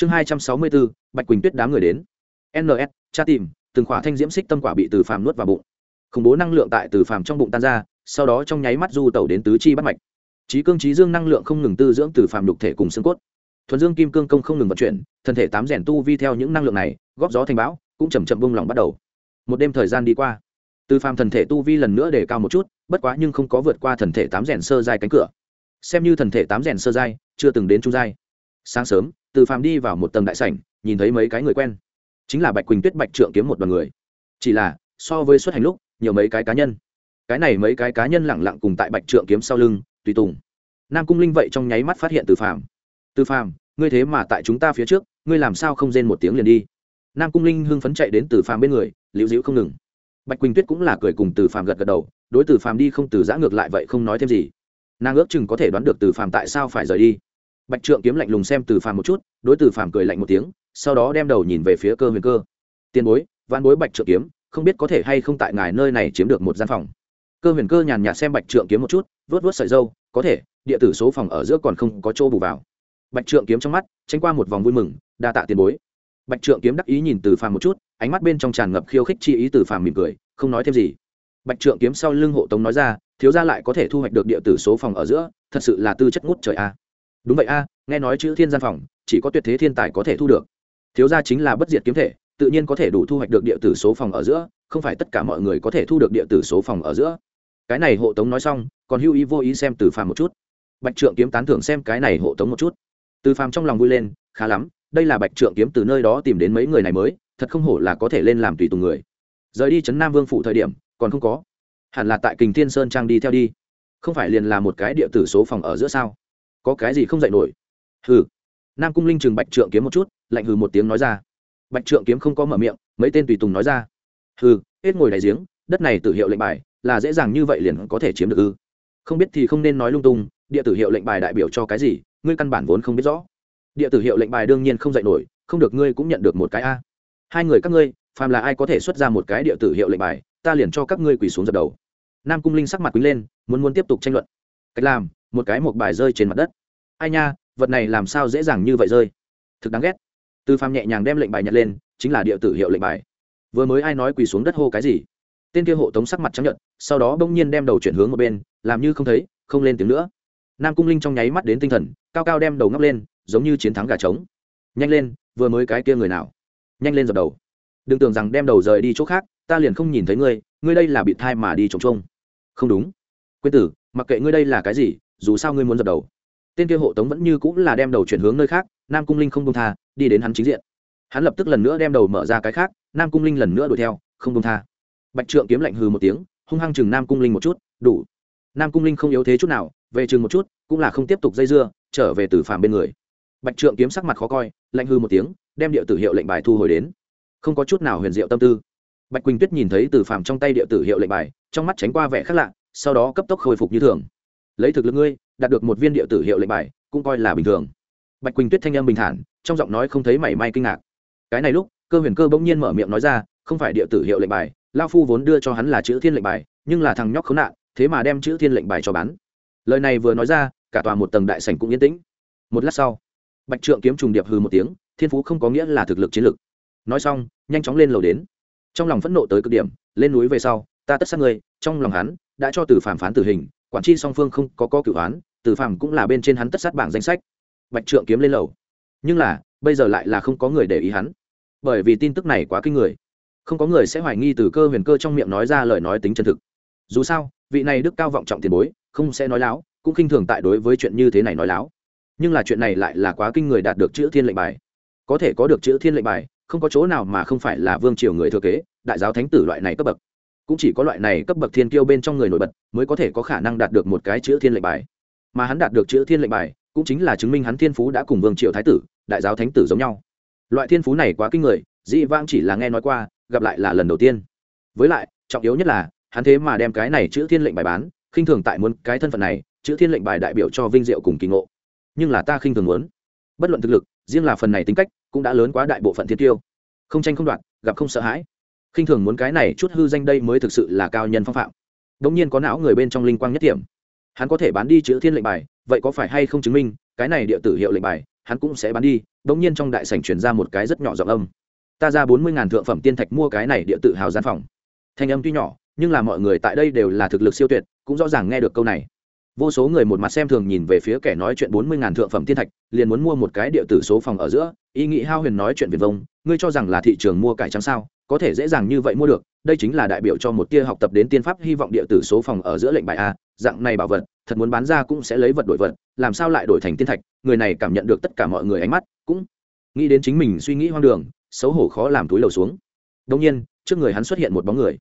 chương hai trăm sáu mươi bốn bạch quỳnh tuyết đám người đến. Ns tra tìm, từng khỏa thanh diễm xích tâm quả bị từ phàm nuốt vào bụng. Khủng bố năng lượng tại từ phàm trong bụng tan ra, sau đó trong nháy mắt du tẩu đến tứ chi bắt mạch. Trí cương trí dương năng lượng không ngừng tư dưỡng từ phàm nhục thể cùng xương cốt. Thuần dương kim cương công không ngừng vận chuyển, thân thể tám rèn tu vi theo những năng lượng này, góp gió thành bão, cũng chầm chậm bông lỏng bắt đầu. Một đêm thời gian đi qua, từ phàm thần thể tu vi lần nữa để cao một chút, bất quá nhưng không có vượt qua thần thể tám rèn sơ giai cánh cửa. Xem như thần thể tám rèn sơ giai, chưa từng đến trung giai. Sáng sớm từ phàm đi vào một tầng đại sảnh, nhìn thấy mấy cái người quen. Chính là bạch quỳnh tuyết, bạch trượng kiếm một đoàn người. Chỉ là, so với xuất hành lúc, nhiều mấy cái cá nhân. Cái này mấy cái cá nhân lẳng lặng cùng tại bạch trượng kiếm sau lưng, tùy tùng. Nam cung linh vậy trong nháy mắt phát hiện từ phàm. Từ phàm, ngươi thế mà tại chúng ta phía trước, ngươi làm sao không rên một tiếng liền đi? Nam cung linh hưng phấn chạy đến từ phàm bên người, liễu dĩu không ngừng. Bạch quỳnh tuyết cũng là cười cùng từ phàm gật gật đầu, đối từ phàm đi không từ giã ngược lại vậy không nói thêm gì. Nàng ước chừng có thể đoán được từ phàm tại sao phải rời đi bạch trượng kiếm lạnh lùng xem từ phàm một chút, đối từ phàm cười lạnh một tiếng, sau đó đem đầu nhìn về phía cơ huyền cơ. Tiền bối văn bối bạch trượng kiếm, không biết có thể hay không tại ngài nơi này chiếm được một gian phòng? Cơ huyền cơ nhàn nhạt xem bạch trượng kiếm một chút vớt vớt sợi dâu có thể, địa tử số phòng ở giữa còn không có chỗ bù vào. Bạch trượng kiếm trong mắt, tránh qua một vòng vui mừng, đa tạ tiền bối. Bạch trượng kiếm đắc ý nhìn từ phàm một chút, ánh mắt bên trong tràn ngập khiêu khích chi ý từ phàm mỉm cười, không nói thêm gì. Bạch trượng kiếm sau lưng hộ tống nói ra, thiếu gia lại có thể thu hoạch được địa tử số phòng ở giữa, thật sự là tư chất ngút trời a đúng vậy a, nghe nói chữ thiên gian phòng, chỉ có tuyệt thế thiên tài có thể thu được. Thiếu gia chính là bất diệt kiếm thể, tự nhiên có thể đủ thu hoạch được địa tử số phòng ở giữa, không phải tất cả mọi người có thể thu được địa tử số phòng ở giữa. Cái này hộ tống nói xong, còn hưu ý vô ý xem từ phàm một chút. Bạch trượng kiếm tán thưởng xem cái này hộ tống một chút. Từ phàm trong lòng vui lên, khá lắm, đây là bạch trượng kiếm từ nơi đó tìm đến mấy người này mới, thật không hổ là có thể lên làm tùy tùng người. Rời đi trấn nam vương phủ thời điểm, còn không có. Hẳn là tại kình thiên sơn trang đi theo đi. Không phải liền là một cái địa tử số phòng ở giữa sao? Có cái gì không dạy nổi? Hừ. Nam cung linh chừng bạch trượng kiếm một chút, lạnh hừ một tiếng nói ra. Bạch trượng kiếm không có mở miệng, mấy tên tùy tùng nói ra. Hừ, hết ngồi đại giếng, đất này tự hiệu lệnh bài, là dễ dàng như vậy liền có thể chiếm được ư? Không biết thì không nên nói lung tung, địa tử hiệu lệnh bài đại biểu cho cái gì, ngươi căn bản vốn không biết rõ. Địa tử hiệu lệnh bài đương nhiên không dạy nổi, không được ngươi cũng nhận được một cái a. Hai người các ngươi, phàm là ai có thể xuất ra một cái địa tử hiệu lệnh bài, ta liền cho các ngươi quỳ xuống dập đầu. Nam cung linh sắc mặt quý lên, muốn muốn tiếp tục tranh luận. Cách làm một cái một bài rơi trên mặt đất. Ai nha, vật này làm sao dễ dàng như vậy rơi? Thực đáng ghét. Tư phạm nhẹ nhàng đem lệnh bài nhặt lên, chính là địa tử hiệu lệnh bài. Vừa mới ai nói quỳ xuống đất hô cái gì? Tên kia hộ tống sắc mặt trắng nhận sau đó bỗng nhiên đem đầu chuyển hướng một bên, làm như không thấy, không lên tiếng nữa. Nam cung linh trong nháy mắt đến tinh thần, cao cao đem đầu ngóc lên, giống như chiến thắng gà trống. Nhanh lên, vừa mới cái kia người nào? Nhanh lên dập đầu. Đừng tưởng rằng đem đầu rời đi chỗ khác, ta liền không nhìn thấy ngươi ngươi đây là bị thai mà đi trống trông không đúng. Quên tử, mặc kệ ngươi đây là cái gì dù sao ngươi muốn dập đầu. Tên kia hộ tống vẫn như cũng là đem đầu chuyển hướng nơi khác, nam cung linh không công tha, đi đến hắn chính diện. Hắn lập tức lần nữa đem đầu mở ra cái khác, nam cung linh lần nữa đuổi theo, không công tha. Bạch trượng kiếm lạnh hừ một tiếng, hung hăng chừng nam cung linh một chút, đủ. Nam cung linh không yếu thế chút nào, về chừng một chút, cũng là không tiếp tục dây dưa, trở về từ phàm bên người. Bạch trượng kiếm sắc mặt khó coi, lạnh hư một tiếng, đem địa tử hiệu lệnh bài thu hồi đến. Không có chút nào huyền diệu tâm tư. Bạch quỳnh tuyết nhìn thấy từ phàm trong tay địa tử hiệu lệnh bài, trong mắt tránh qua vẻ khác lạ, sau đó cấp tốc khôi phục như thường lấy thực lực ngươi, đạt được một viên địa tử hiệu lệnh bài, cũng coi là bình thường. Bạch quỳnh tuyết thanh âm bình thản, trong giọng nói không thấy mảy may kinh ngạc. Cái này lúc, cơ huyền cơ bỗng nhiên mở miệng nói ra, không phải địa tử hiệu lệnh bài, lao phu vốn đưa cho hắn là chữ thiên lệnh bài, nhưng là thằng nhóc khốn nạn, thế mà đem chữ thiên lệnh bài cho bán. Lời này vừa nói ra, cả tòa một tầng đại sảnh cũng yên tĩnh. Một lát sau, bạch trượng kiếm trùng điệp hư một tiếng, thiên phú không có nghĩa là thực lực chiến lực. Nói xong, nhanh chóng lên lầu đến. Trong lòng phẫn nộ tới cực điểm, lên núi về sau, ta tất sát ngươi, trong lòng hắn đã cho từ phản phán tử hình quản tri song phương không có có cửu án từ phàm cũng là bên trên hắn tất sát bảng danh sách. Bạch trượng kiếm lên lầu. Nhưng là, bây giờ lại là không có người để ý hắn. Bởi vì tin tức này quá kinh người. Không có người sẽ hoài nghi từ cơ huyền cơ trong miệng nói ra lời nói tính chân thực. Dù sao, vị này đức cao vọng trọng tiền bối, không sẽ nói láo, cũng khinh thường tại đối với chuyện như thế này nói láo. Nhưng là chuyện này lại là quá kinh người đạt được chữ thiên lệnh bài. Có thể có được chữ thiên lệnh bài, không có chỗ nào mà không phải là vương triều người thừa kế, đại giáo thánh tử loại này cấp bậc cũng chỉ có loại này cấp bậc thiên kiêu bên trong người nổi bật mới có thể có khả năng đạt được một cái chữ thiên lệnh bài. Mà hắn đạt được chữ thiên lệnh bài, cũng chính là chứng minh hắn thiên phú đã cùng vương triều thái tử, đại giáo thánh tử giống nhau. Loại thiên phú này quá kinh người, dĩ vãng chỉ là nghe nói qua, gặp lại là lần đầu tiên. Với lại, trọng yếu nhất là, hắn thế mà đem cái này chữ thiên lệnh bài bán, khinh thường tại muốn cái thân phận này, chữ thiên lệnh bài đại biểu cho vinh diệu cùng kỳ ngộ. Nhưng là ta khinh thường muốn. Bất luận thực lực, riêng là phần này tính cách, cũng đã lớn quá đại bộ phận thiên tiêu không tranh không đoạn gặp không sợ hãi khinh thường muốn cái này chút hư danh đây mới thực sự là cao nhân phong phạm. Đống nhiên có não người bên trong linh quang nhất điểm hắn có thể bán đi chữ thiên lệnh bài, vậy có phải hay không chứng minh, cái này địa tử hiệu lệnh bài, hắn cũng sẽ bán đi, đống nhiên trong đại sảnh truyền ra một cái rất nhỏ giọng âm. Ta ra bốn mươi ngàn thượng phẩm tiên thạch mua cái này địa tử hào gian phòng. Thanh âm tuy nhỏ, nhưng là mọi người tại đây đều là thực lực siêu tuyệt, cũng rõ ràng nghe được câu này. Vô số người một mặt xem thường nhìn về phía kẻ nói chuyện bốn mươi ngàn thượng phẩm tiên thạch, liền muốn mua một cái địa tử số phòng ở giữa, ý nghĩ hao huyền nói chuyện việt vông, ngươi cho rằng là thị trường mua cải trắng sao? Có thể dễ dàng như vậy mua được, đây chính là đại biểu cho một tia học tập đến tiên pháp hy vọng địa tử số phòng ở giữa lệnh bài a, dạng này bảo vật, thật muốn bán ra cũng sẽ lấy vật đổi vật, làm sao lại đổi thành tiên thạch, người này cảm nhận được tất cả mọi người ánh mắt, cũng nghĩ đến chính mình suy nghĩ hoang đường, xấu hổ khó làm túi lầu xuống. Đông nhiên, trước người hắn xuất hiện một bóng người.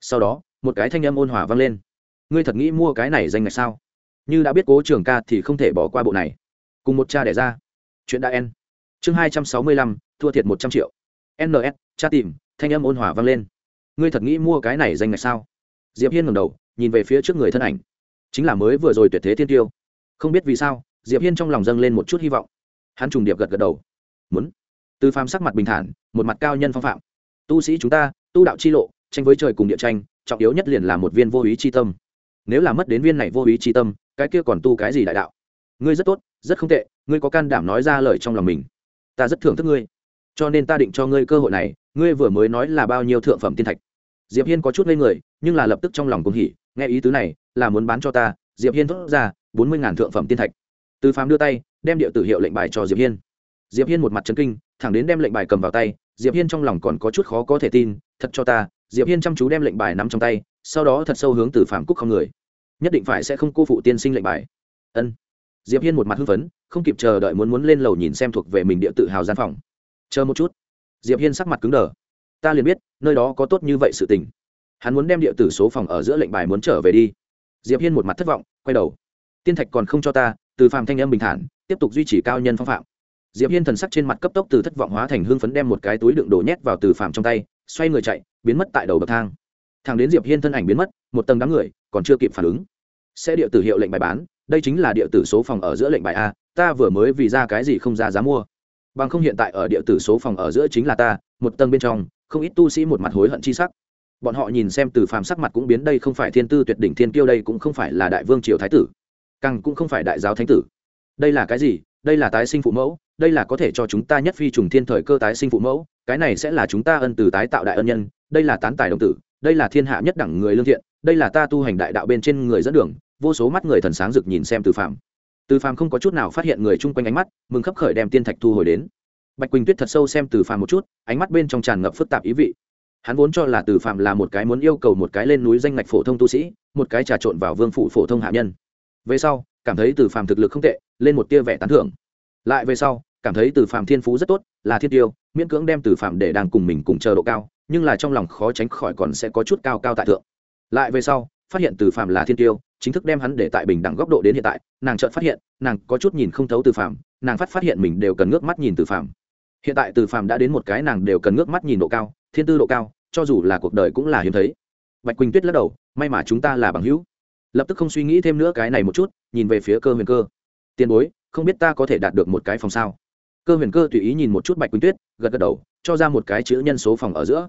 Sau đó, một cái thanh âm ôn hòa vang lên. Ngươi thật nghĩ mua cái này danh ngạch sao? Như đã biết cố trường ca thì không thể bỏ qua bộ này. Cùng một cha đẻ ra. Chuyện đã en chương hai trăm sáu mươi lăm, thua thiệt một trăm triệu. Ns cha tìm thanh âm ôn hòa vang lên. Ngươi thật nghĩ mua cái này danh ngạch sao? Diệp hiên ngẩng đầu, nhìn về phía trước người thân ảnh. Chính là mới vừa rồi tuyệt thế thiên tiêu. Không biết vì sao, diệp hiên trong lòng dâng lên một chút hy vọng. Hắn trùng điệp gật gật đầu. Muốn. Từ phàm sắc mặt bình thản, một mặt cao nhân phong phạm. Tu sĩ chúng ta, tu đạo chi lộ, tranh với trời cùng địa tranh, trọng yếu nhất liền là một viên vô ý chi tâm. Nếu là mất đến viên này vô ý chi tâm, cái kia còn tu cái gì đại đạo? Ngươi rất tốt, rất không tệ, ngươi có can đảm nói ra lời trong lòng mình. Ta rất thưởng thức ngươi. Cho nên ta định cho ngươi cơ hội này ngươi vừa mới nói là bao nhiêu thượng phẩm tiên thạch. Diệp hiên có chút ngây người, nhưng là lập tức trong lòng cũng hỉ, nghe ý tứ này, là muốn bán cho ta. Diệp hiên thốt ra, bốn mươi ngàn thượng phẩm tiên thạch. Từ phàm đưa tay, đem địa tử hiệu lệnh bài cho diệp hiên. Diệp hiên một mặt chấn kinh, thẳng đến đem lệnh bài cầm vào tay, diệp hiên trong lòng còn có chút khó có thể tin, thật cho ta, diệp hiên chăm chú đem lệnh bài nắm trong tay, sau đó thật sâu hướng từ phàm cúc không người. Nhất định phải sẽ không cô phụ tiên sinh lệnh bài. Ân. Diệp hiên một mặt hưng phấn, không kịp chờ đợi muốn muốn lên lầu nhìn xem thuộc về mình địa tự hào gian phòng. Chờ một chút diệp hiên sắc mặt cứng đờ. Ta liền biết, nơi đó có tốt như vậy sự tình. Hắn muốn đem địa tử số phòng ở giữa lệnh bài muốn trở về đi. Diệp hiên một mặt thất vọng, quay đầu. Tiên thạch còn không cho ta, từ phàm thanh âm bình thản, tiếp tục duy trì cao nhân phong phạm. Diệp hiên thần sắc trên mặt cấp tốc từ thất vọng hóa thành hưng phấn đem một cái túi đựng đồ nhét vào từ phàm trong tay, xoay người chạy, biến mất tại đầu bậc thang. Thằng đến diệp hiên thân ảnh biến mất, một tầng đám người còn chưa kịp phản ứng. Sẽ địa tử hiệu lệnh bài bán, đây chính là địa tử số phòng ở giữa lệnh bài a, ta vừa mới vì ra cái gì không ra giá mua bằng không hiện tại ở địa tử số phòng ở giữa chính là ta, một tầng bên trong, không ít tu sĩ một mặt hối hận chi sắc. Bọn họ nhìn xem từ phàm sắc mặt cũng biến đây không phải thiên tư tuyệt đỉnh thiên kiêu đây cũng không phải là đại vương triều thái tử, càng cũng không phải đại giáo thánh tử. Đây là cái gì? Đây là tái sinh phụ mẫu, đây là có thể cho chúng ta nhất phi trùng thiên thời cơ tái sinh phụ mẫu, cái này sẽ là chúng ta ân từ tái tạo đại ân nhân, đây là tán tài đồng tử, đây là thiên hạ nhất đẳng người lương thiện, đây là ta tu hành đại đạo bên trên người dẫn đường, vô số mắt người thần sáng rực nhìn xem từ phàm từ phàm không có chút nào phát hiện người chung quanh ánh mắt, mừng khấp khởi đem tiên thạch thu hồi đến. Bạch quỳnh tuyết thật sâu xem từ phàm một chút, ánh mắt bên trong tràn ngập phức tạp ý vị. Hắn vốn cho là từ phàm là một cái muốn yêu cầu một cái lên núi danh ngạch phổ thông tu sĩ, một cái trà trộn vào vương phủ phổ thông hạ nhân. Về sau, cảm thấy từ phàm thực lực không tệ, lên một tia vẻ tán thưởng. Lại về sau, cảm thấy từ phàm thiên phú rất tốt, là thiên tiêu, miễn cưỡng đem từ phàm để đang cùng mình cùng chờ độ cao, nhưng là trong lòng khó tránh khỏi còn sẽ có chút cao cao tại thượng. Lại về sau phát hiện từ phàm là thiên tiêu, chính thức đem hắn để tại bình đẳng góc độ đến hiện tại, nàng chợt phát hiện, nàng có chút nhìn không thấu từ phàm, nàng phát phát hiện mình đều cần ngước mắt nhìn từ phàm. Hiện tại từ phàm đã đến một cái nàng đều cần ngước mắt nhìn độ cao, thiên tư độ cao, cho dù là cuộc đời cũng là hiếm thấy. Bạch quỳnh tuyết lắc đầu, may mà chúng ta là bằng hữu. Lập tức không suy nghĩ thêm nữa cái này một chút, nhìn về phía cơ huyền cơ. Tiền bối, không biết ta có thể đạt được một cái phòng sao? Cơ huyền cơ tùy ý nhìn một chút bạch quỳnh tuyết, gật gật đầu, cho ra một cái chữ nhân số phòng ở giữa.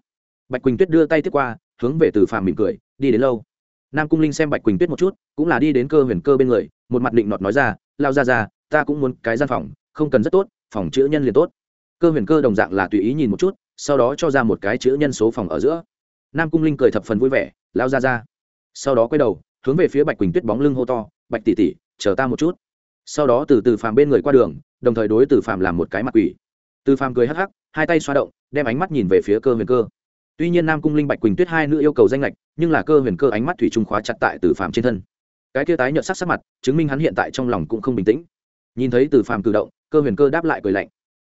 Bạch quỳnh tuyết đưa tay tiếp qua, hướng về từ phàm mỉm cười, đi đến lâu nam cung linh xem bạch quỳnh tuyết một chút cũng là đi đến cơ huyền cơ bên người một mặt định nọt nói ra lao ra ra ta cũng muốn cái gian phòng không cần rất tốt phòng chữ nhân liền tốt cơ huyền cơ đồng dạng là tùy ý nhìn một chút sau đó cho ra một cái chữ nhân số phòng ở giữa nam cung linh cười thập phần vui vẻ lao ra ra sau đó quay đầu hướng về phía bạch quỳnh tuyết bóng lưng hô to bạch tỷ tỷ chờ ta một chút sau đó từ từ phàm bên người qua đường đồng thời đối từ phàm làm một cái mặt quỷ từ phàm cười hắc hắc hai tay xoa động đem ánh mắt nhìn về phía cơ huyền cơ tuy nhiên nam cung linh bạch quỳnh tuyết hai nữ yêu cầu danh lệch nhưng là cơ huyền cơ ánh mắt thủy trung khóa chặt tại từ phàm trên thân. Cái kia tái nhợt sắc sắc mặt, chứng minh hắn hiện tại trong lòng cũng không bình tĩnh. Nhìn thấy từ phàm cử động, cơ huyền cơ đáp lại cười lạnh.